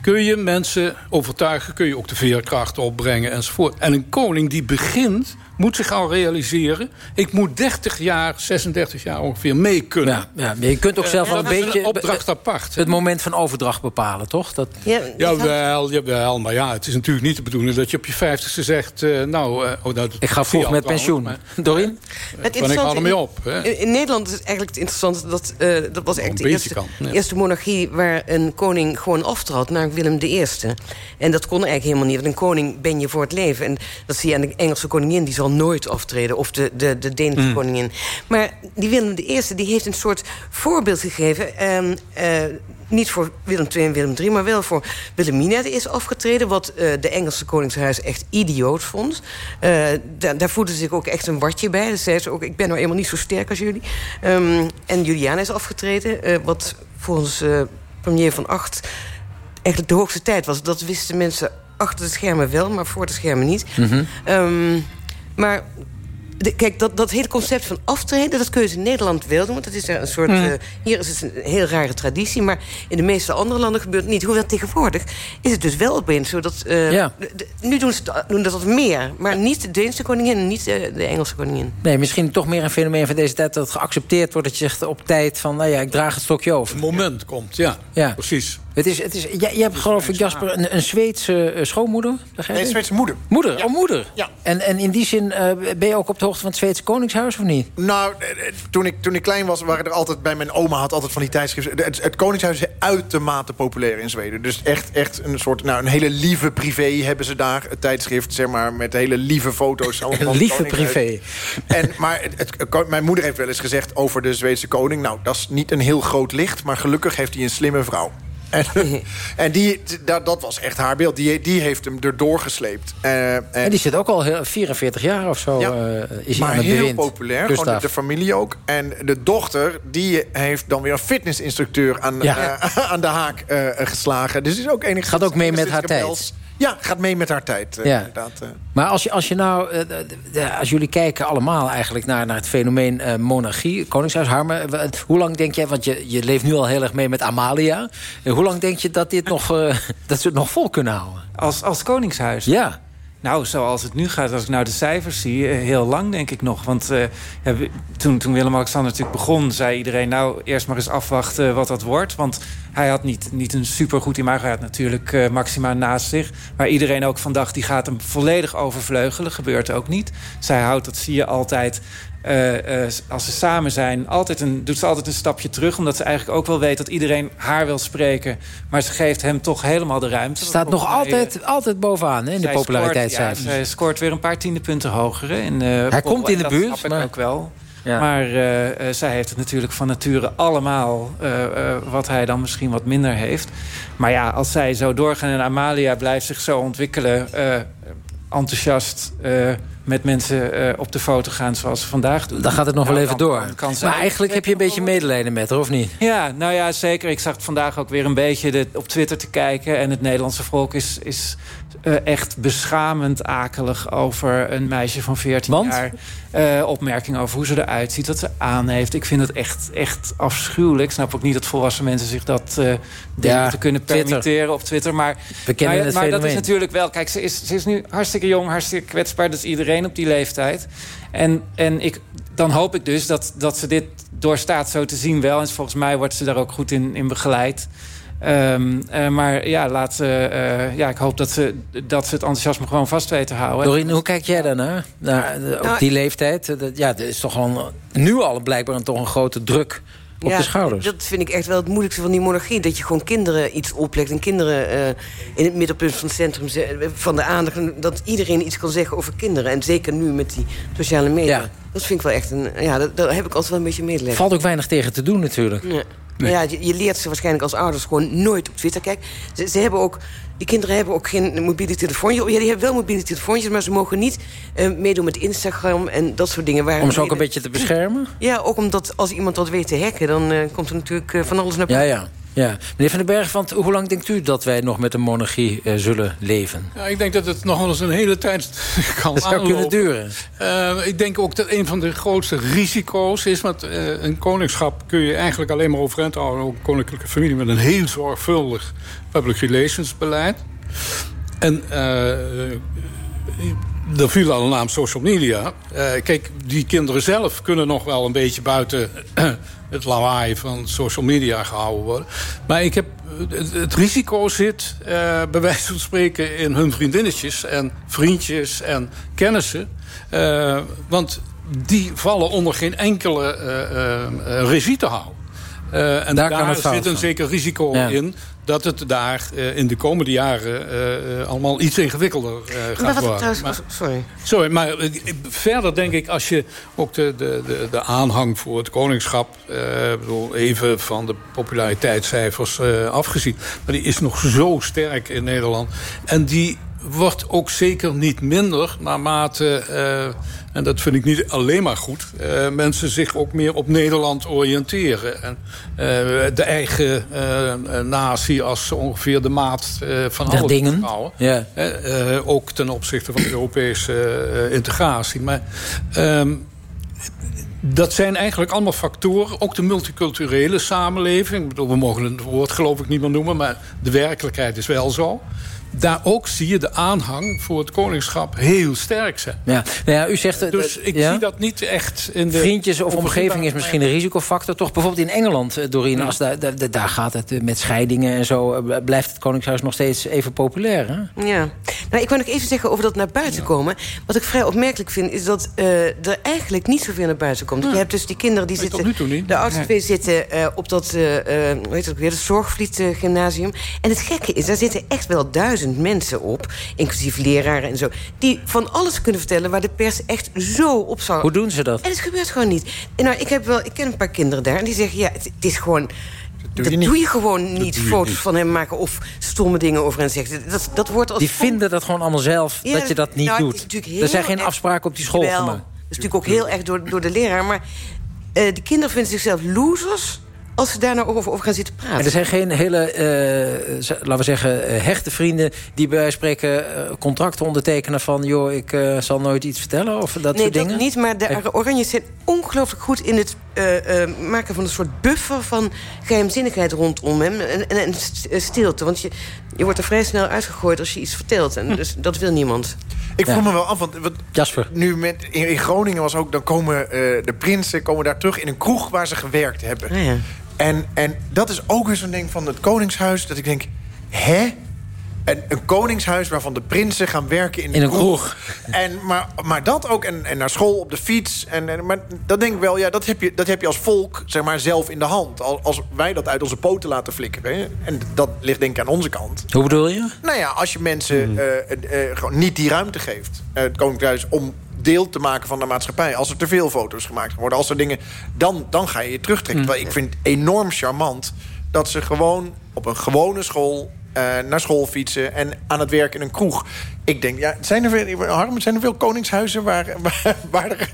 kun je mensen overtuigen... kun je ook de veerkracht opbrengen enzovoort. En een koning die begint, moet zich al realiseren... ik moet 30 jaar, 36 jaar ongeveer mee kunnen. Ja, ja, maar je kunt ook Eh, zelf wel een beetje... een opdracht apart. Het moment van overdracht bepalen, toch? Dat... Jawel, jawel, maar ja, het is natuurlijk niet de bedoeling dat je op je vijftigste zegt... eh, nou, eh, oh, dat Ik ga vroeg met pensioen. Dorien? Het ik haal ermee op. Hè? In, in Nederland is eigenlijk het interessante dat eh, dat was eigenlijk de eerste, kan, ja. eerste monarchie waar een koning gewoon aftrad, namelijk Willem I. En dat kon eigenlijk helemaal niet, want een koning ben je voor het leven. En dat zie je aan de Engelse koningin, die zal nooit aftreden, of de, de, de Deense Mm. koningin. Maar die Willem I die heeft een soort voorbeeld gegeven. ehm, eh, niet voor Willem II en Willem III, maar wel voor Wilhelmina is afgetreden... wat eh, de Engelse koningshuis echt idioot vond. Eh, daar, daar voelde ze zich ook echt een watje bij. Dus zei ze ook, ik ben nou eenmaal niet zo sterk als jullie. Ehm, en Juliana is afgetreden, wat volgens premier Van Acht... eigenlijk de hoogste tijd was. Dat wisten mensen achter de schermen wel, maar voor de schermen niet. Mhm. Ehm, maar de- kijk, dat, dat hele concept van aftreden... dat kun je in Nederland wel doen. Want dat is er een soort, Mhm. eh, hier is het een heel rare traditie. Maar in de meeste andere landen gebeurt het niet. Hoewel tegenwoordig is het dus wel opeens zo dat... eh, Ja. de- de- nu doen ze doen dat wat meer. Maar niet de Deense koningin en niet de, de Engelse koningin. Nee, misschien toch meer een fenomeen van deze tijd... dat het geaccepteerd wordt dat je zegt op tijd van... nou ja, ik draag het stokje over. Het moment komt, ja. Ja. Precies. Het is, het is, jij, jij hebt geloof ik, Jasper, een, een Zweedse eh, schoonmoeder? Nee, een Zweedse moeder. Moeder, oh moeder. Ja. En, en in die zin eh, ben je ook op de hoogte van het Zweedse Koningshuis of niet? Nou, eh, toen ik, toen ik klein was, waren er altijd bij mijn oma had altijd van die tijdschriften. Het, het Koningshuis is uitermate populair in Zweden. Dus echt, echt een soort, nou, een hele lieve privé hebben ze daar. Het tijdschrift, zeg maar, met hele lieve foto's. Een lieve privé. En, maar het, het- het- mijn moeder heeft wel eens gezegd over de Zweedse koning... nou, dat is niet een heel groot licht, maar gelukkig heeft hij een slimme vrouw. En, en die, dat, dat was echt haar beeld. Die, die heeft hem erdoor gesleept. Eh, en, En die zit ook al heel- 44 jaar of zo. Ja. eh, is hij maar heel bewind. populair, gewoon de, Gustav. de familie ook. En de dochter, die heeft dan weer een fitnessinstructeur aan, Ja. eh, aan de haak eh, geslagen. Dus is ook enigszins... Gaat ook mee met haar tijd. Ja, gaat mee met haar tijd. eh, Ja. Inderdaad. eh. Maar als je, als je nou, eh, als jullie kijken allemaal eigenlijk naar, naar het fenomeen eh, monarchie, koningshuis, Harmen, hoe lang denk jij, want je, je leeft nu al heel erg mee met Amalia, hoe lang denk je dat, dit nog, eh, dat ze het nog vol kunnen houden? Als, als koningshuis? Ja. Nou, zoals het nu gaat, als ik nou de cijfers zie, eh, heel lang denk ik nog. Want eh, toen, toen Willem-Alexander natuurlijk begon, zei iedereen... nou, eerst maar eens afwachten wat dat wordt. Want hij had niet, niet een supergoed imago. Hij had natuurlijk eh, Maxima naast zich. Maar iedereen ook van die gaat hem volledig overvleugelen. Gebeurt ook niet. Zij houdt, dat zie je altijd... eh, eh, als ze samen zijn, altijd een, doet ze altijd een stapje terug. Omdat ze eigenlijk ook wel weet dat iedereen haar wil spreken. Maar ze geeft hem toch helemaal de ruimte. Ze staat nog altijd, altijd bovenaan hè, in de populariteitscijfers. Scoort, ja, zij scoort weer een paar tiende punten hoger. In, eh, Hij komt in de dat buurt, ik maar- ook wel. Ja. Maar eh, eh, zij heeft het natuurlijk van nature allemaal... eh, eh, wat hij dan misschien wat minder heeft. Maar ja, als zij zo doorgaan en Amalia blijft zich zo ontwikkelen... eh, enthousiast, eh, met mensen eh, op de foto gaan zoals ze vandaag doen. Dan gaat het nog Nou, wel even door. maar eigenlijk heb je een beetje medelijden met haar, of niet? Ja, nou ja, zeker. Ik zag vandaag ook weer een beetje de, op Twitter te kijken. En het Nederlandse volk is, is eh, echt beschamend akelig over een meisje van 14 jaar. Eh opmerkingen over hoe ze eruit ziet, wat ze aan heeft. Ik vind het echt, echt afschuwelijk. Ik snap ook niet dat volwassen mensen zich dat Ja, te kunnen Twitter. permitteren op Twitter. Maar, maar, maar dat is natuurlijk wel... Kijk, ze is, ze is nu hartstikke jong, hartstikke kwetsbaar. Dat is iedereen op die leeftijd. En, en ik, dan hoop ik dus dat, dat ze dit doorstaat zo te zien wel. En volgens mij wordt ze daar ook goed in, in begeleid. Ehm, eh, maar ja, laat, ze, eh, ja, ik hoop dat ze, dat ze het enthousiasme gewoon vast weten te houden. Doreen, hoe kijk jij daarnaar? Naar, eh, op Nou, die leeftijd? Eh, dat- Ja, er is toch al nu al blijkbaar een, toch een grote druk op ja, de schouders. Dat vind ik echt wel het moeilijkste van die monarchie. Dat je gewoon kinderen iets oplegt. En kinderen eh, in het middelpunt van het centrum van de aandacht. Dat iedereen iets kan zeggen over kinderen. En zeker nu met die sociale media. Dat vind ik wel echt een... Ja, dat- daar heb ik altijd wel een beetje medelijden. valt ook weinig tegen te doen natuurlijk. Ja. Ja, je, je leert ze waarschijnlijk als ouders gewoon nooit op Twitter kijken. Ze, ze hebben ook, die kinderen hebben ook geen mobiele telefoontje. Ja, die hebben wel mobiele telefoontjes, maar ze mogen niet eh, meedoen met Instagram en dat soort dingen. Waar Om ze ook een beetje te beschermen? Ja, ook omdat als iemand dat weet te hacken, dan eh, komt er natuurlijk eh, van alles naar boven. ja. ja. Meneer Van den Berg, want hoe lang denkt u dat wij nog met een monarchie eh, zullen leven? Ja, ik denk dat het nog wel eens een hele tijd kan Dat zou aanlopen. kunnen duren. Eh, ik denk ook dat een van de grootste risico's is... want eh, een koningschap kun je eigenlijk alleen maar overeind houden... ook een koninklijke familie met een heel zorgvuldig public relations beleid. En er viel al een naam social media. Eh, kijk, die kinderen zelf kunnen nog wel een beetje buiten het lawaai van social media gehouden worden. Maar ik heb, het, het risico zit, eh, bij wijze van spreken, in hun vriendinnetjes en vriendjes en kennissen. Eh, want die vallen onder geen enkele eh, regie te houden. En Daar daar, kan het fout zit een zeker risico Ja. in dat het daar eh, in de komende jaren eh, eh, allemaal iets ingewikkelder eh, gaat worden. trouwens... Maar- sorry. Sorry, maar verder denk ik, als je ook de, de, de, de aanhang voor het koningschap... ik bedoel, even van de populariteitscijfers afgezien... maar die is nog zo sterk in Nederland. En die wordt ook zeker niet minder naarmate... eh, en dat vind ik niet alleen maar goed... eh, mensen zich ook meer op Nederland oriënteren. En eh, de eigen natie als ongeveer de maat van alle dingen. Ja. Ook ten opzichte van de Europese integratie. Maar ehm, dat zijn eigenlijk allemaal factoren. Ook de multiculturele samenleving. Ik bedoel, we mogen het woord geloof ik niet meer noemen... maar de werkelijkheid is wel zo. Daar ook zie je de aanhang voor het koningschap heel sterk zijn. Ja, nou ja u zegt... eh, Dus ik ja? zie dat niet echt in de... Vriendjes of omgeving is misschien een risicofactor. Toch bijvoorbeeld in Engeland, eh, Doreen, als daar, daar, daar gaat het eh, met scheidingen en zo... eh, blijft het Koningshuis nog steeds even populair, hè? Ja. Nou, ik wou nog even zeggen over dat naar buiten komen. Wat ik vrij opmerkelijk vind, is dat eh, er eigenlijk niet zoveel naar buiten komt. Je hebt dus die kinderen die Nee, tot zitten... nu toe niet. De oudste twee zitten eh, op dat, eh, eh, hoe heet dat ook weer, het Zorgvliet eh, Gymnasium. En het gekke is, daar zitten echt wel duizend mensen op... inclusief leraren en zo... die van alles kunnen vertellen waar de pers echt zo op zou... Hoe doen ze dat? En het gebeurt gewoon niet. En nou, ik, heb wel, ik ken een paar kinderen daar en die zeggen... ja, het, het is gewoon... Dat je doe je, gewoon niet, doe je foto's niet. van hem maken... of stomme dingen over hen zeggen. Dat, dat wordt als Die vinden dat gewoon allemaal zelf, Ja, dat je dat niet nou, doet. Er zijn geen afspraken op die school gemaakt. Dat is natuurlijk ook heel erg door, door de leraar. Maar eh, de kinderen vinden zichzelf losers... als ze daar nou over, over gaan zitten praten. En er zijn geen hele, eh, laten we zeggen, eh, hechte vrienden... die bij spreken eh, contracten ondertekenen van... joh, ik zal nooit iets vertellen of dat nee, soort dat dingen? niet, maar de Eh, Oranjes zijn ongelooflijk goed... in het maken van een soort buffer van geheimzinnigheid rondom hem. En, en, en st- stilte, want je, je wordt er vrij snel uitgegooid als je iets vertelt. En dus dat wil niemand. Ik vroeg me wel af, want wat, Jasper. nu met, in, in Groningen was ook... dan komen eh, de prinsen komen daar terug in een kroeg waar ze gewerkt hebben. Ah, ja. En, en dat is ook weer zo'n ding van het Koningshuis... dat ik denk, hè? Een, een koningshuis waarvan de prinsen gaan werken in, In een kroeg. En, maar, maar dat ook, en, en naar school op de fiets. En, en, maar dat denk ik wel, ja, dat heb, je, dat heb je als volk zeg maar, zelf in de hand. Al- Als wij dat uit onze poten laten flikkeren. En dat ligt denk ik aan onze kant. Hoe bedoel je? Nou ja, als je mensen eh, eh, eh, gewoon niet die ruimte geeft... het Koningshuis, om deel te maken van de maatschappij... als er te veel foto's gemaakt worden, als er dingen... dan, dan ga je je terugtrekken. Terwijl ik vind het enorm charmant dat ze gewoon op een gewone school... eh, naar school fietsen... en aan het werk in een kroeg. Ik denk, ja, zijn er veel, Harm, zijn er veel koningshuizen waar, waar, waar er...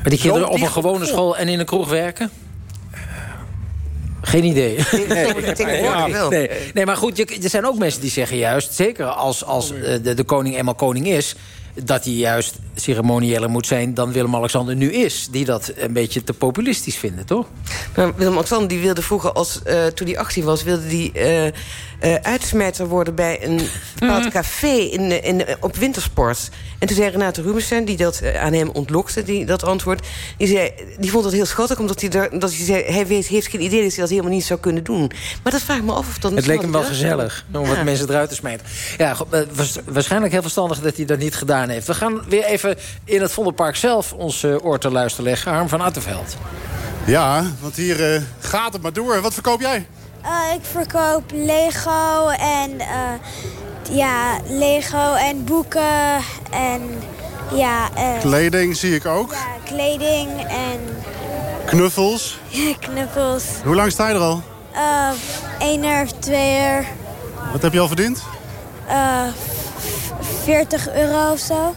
Maar die kinderen op een gewone school en in een kroeg werken? Geen idee. tegenwoordig wel. Nee, nee, maar goed, je, er zijn ook mensen die zeggen juist... zeker als, als eh, de, de koning eenmaal koning is... dat hij juist ceremonieeler moet zijn dan Willem-Alexander nu is. Die dat een beetje te populistisch vinden, toch? Willem-Alexander die wilde vroeger, als, eh, toen hij 18 was... wilde die eh, eh, uitsmijter worden bij een bepaald café in, eh, in, op wintersport. En toen zei Renate Rubensen, die dat eh, aan hem ontlokte, die, dat antwoord... Die, zei, die vond dat heel schattig, omdat hij, daar, dat hij zei... hij weet, heeft geen idee dat hij dat helemaal niet zou kunnen doen. Maar dat vraag ik me af of dat... Het leek hem wel gezellig om wat mensen eruit te smijten. Ja, eh, was- waarschijnlijk heel verstandig dat hij dat niet gedaan heeft. We gaan weer even in het Vondelpark zelf ons eh, oor te luisteren leggen. Harm van Attenveld. Ja, want hier eh, gaat het maar door. Wat verkoop jij? Eh, ik verkoop Lego en eh, ja, Lego en boeken en ja, eh, Kleding zie ik ook. ja, kleding en Knuffels. knuffels. Hoe lang sta je er al? Eén uur, twee uur, Wat heb je al verdiend? eh, 40 euro of zo.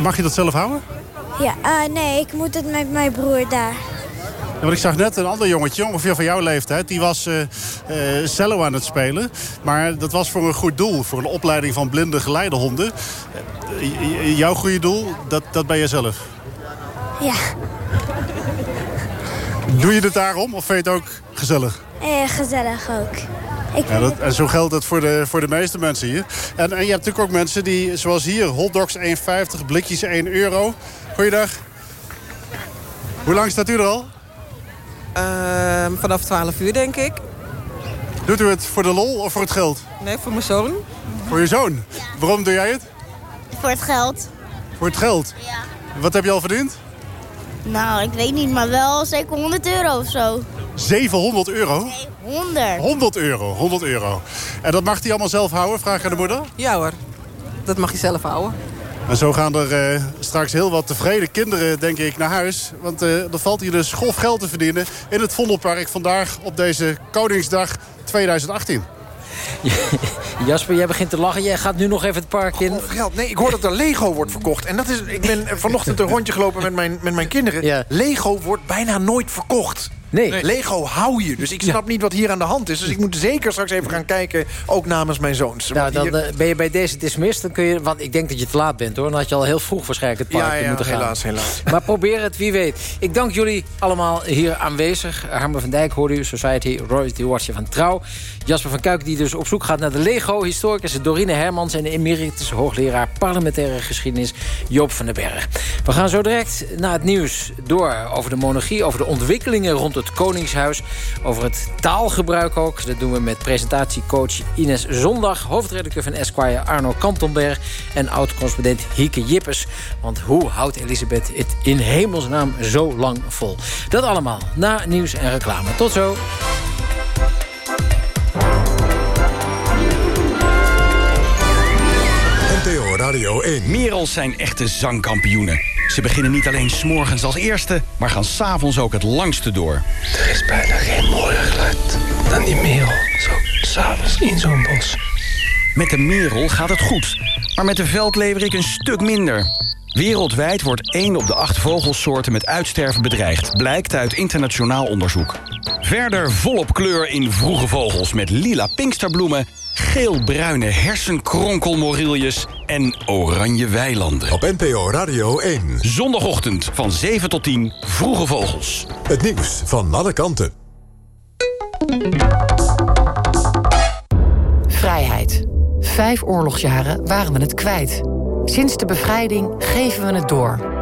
Mag je dat zelf houden? Ja, nee, ik moet het met mijn broer daar. Ja, want ik zag net een ander jongetje, ongeveer van jouw leeftijd... die was eh, cello aan het spelen. Maar dat was voor een goed doel. Voor een opleiding van blinde geleidehonden. Eh, jouw goede doel, dat, dat ben je zelf. Ja, Doe je het daarom of vind je het ook gezellig? eh, gezellig ook. Ik Ja, dat, en zo geldt het voor de, voor de meeste mensen hier. En, en je hebt natuurlijk ook mensen die, zoals hier, hotdogs 1,50, blikjes 1 euro. Goeiedag. Hoe lang staat u er al? Ehm, vanaf 12 uur, denk ik. Doet u het voor de lol of voor het geld? Nee, voor mijn zoon. Voor je zoon? Waarom doe jij het? voor het geld. Voor het geld? Ja. Wat heb je al verdiend? Nou, ik weet niet, maar wel zeker 100 euro of zo. 700 euro? 100. 100 euro, 100 euro. En dat mag hij allemaal zelf houden, vraag aan de moeder? Ja hoor, dat mag je zelf houden. En zo gaan er eh, straks heel wat tevreden kinderen, denk ik, naar huis. Want eh, er valt hier dus grof geld te verdienen in het Vondelpark vandaag op deze Koningsdag 2018. Jasper, jij begint te lachen. Jij gaat nu nog even het park in. Geld. Nee, ik hoor dat er Lego wordt verkocht. En dat is, ik ben vanochtend een rondje gelopen met mijn, met mijn kinderen. Lego wordt bijna nooit verkocht. Nee. Lego hou je. Dus ik snap niet wat hier aan de hand is. Dus ik moet zeker straks even gaan kijken, ook namens mijn zoons. Nou, dan hier- eh, ben je bij deze dismissed. Dan kun je, want ik denk dat je te laat bent hoor. Dan had je al heel vroeg waarschijnlijk het park Ja, ja, moeten gaan. helaas, helaas. Maar probeer het, wie weet. Ik dank jullie allemaal hier aanwezig. Harmen van Dijk hoorde u, Society Royalty Watcher van Trouw. Jasper van Kuik die dus op zoek gaat naar de Lego. Historicus Dorine Hermans en de emeritus hoogleraar parlementaire geschiedenis Joop van den Berg. We gaan zo direct naar het nieuws door over de monarchie, over de ontwikkelingen rond het Koningshuis, over het taalgebruik ook. Dat doen we met presentatiecoach Ines Zondag, hoofdredacteur van Esquire Arno Kantonberg en oud-correspondent Hieke Jippes. Want hoe houdt Elisabeth het in hemelsnaam zo lang vol? Dat allemaal na nieuws en reclame. Tot zo. NPO Radio 1. Merels zijn echte zangkampioenen. Ze beginnen niet alleen s'morgens als eerste, maar gaan s'avonds ook het langste door. Er is bijna geen mooier geluid dan die merel. Zo s'avonds in zo'n bos. Met de merel gaat het goed, maar met de veldleverik een stuk minder. Wereldwijd wordt 1 op de 8 vogelsoorten met uitsterven bedreigd... blijkt uit internationaal onderzoek. Verder volop kleur in vroege vogels met lila pinksterbloemen... geel-bruine hersenkronkelmoriljes en oranje weilanden. Op NPO Radio 1. Zondagochtend van 7 tot 10, vroege vogels. Het nieuws van alle kanten. Vrijheid. Vijf oorlogsjaren waren we het kwijt. Sinds de bevrijding geven we het door.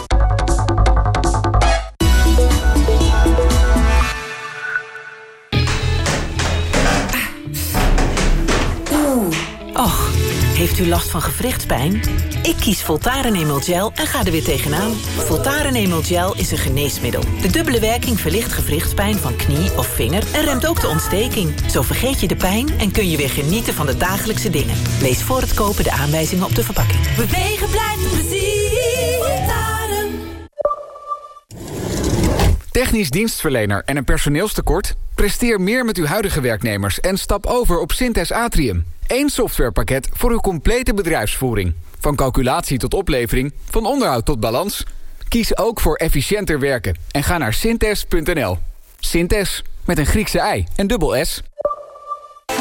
heeft u last van gewrichtspijn? Ik kies Voltaren Emel Gel en ga er weer tegenaan. Voltaren Emel Gel is een geneesmiddel. De dubbele werking verlicht gewrichtspijn van knie of vinger... en remt ook de ontsteking. Zo vergeet je de pijn en kun je weer genieten van de dagelijkse dingen. Lees voor het kopen de aanwijzingen op de verpakking. Bewegen blijft plezier. Voltaren. Technisch dienstverlener en een personeelstekort? Presteer meer met uw huidige werknemers en stap over op Synthes Atrium. Eén softwarepakket voor uw complete bedrijfsvoering. Van calculatie tot oplevering, van onderhoud tot balans. Kies ook voor efficiënter werken en ga naar synthes.nl. Synthes, met een Griekse ei en dubbel S.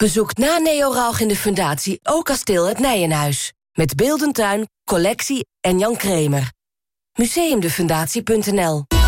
Bezoek na Neo Rauch in de Fundatie ook kasteel het Nijenhuis. Met Beeldentuin, collectie en Jan Kremer. Museumdefundatie.nl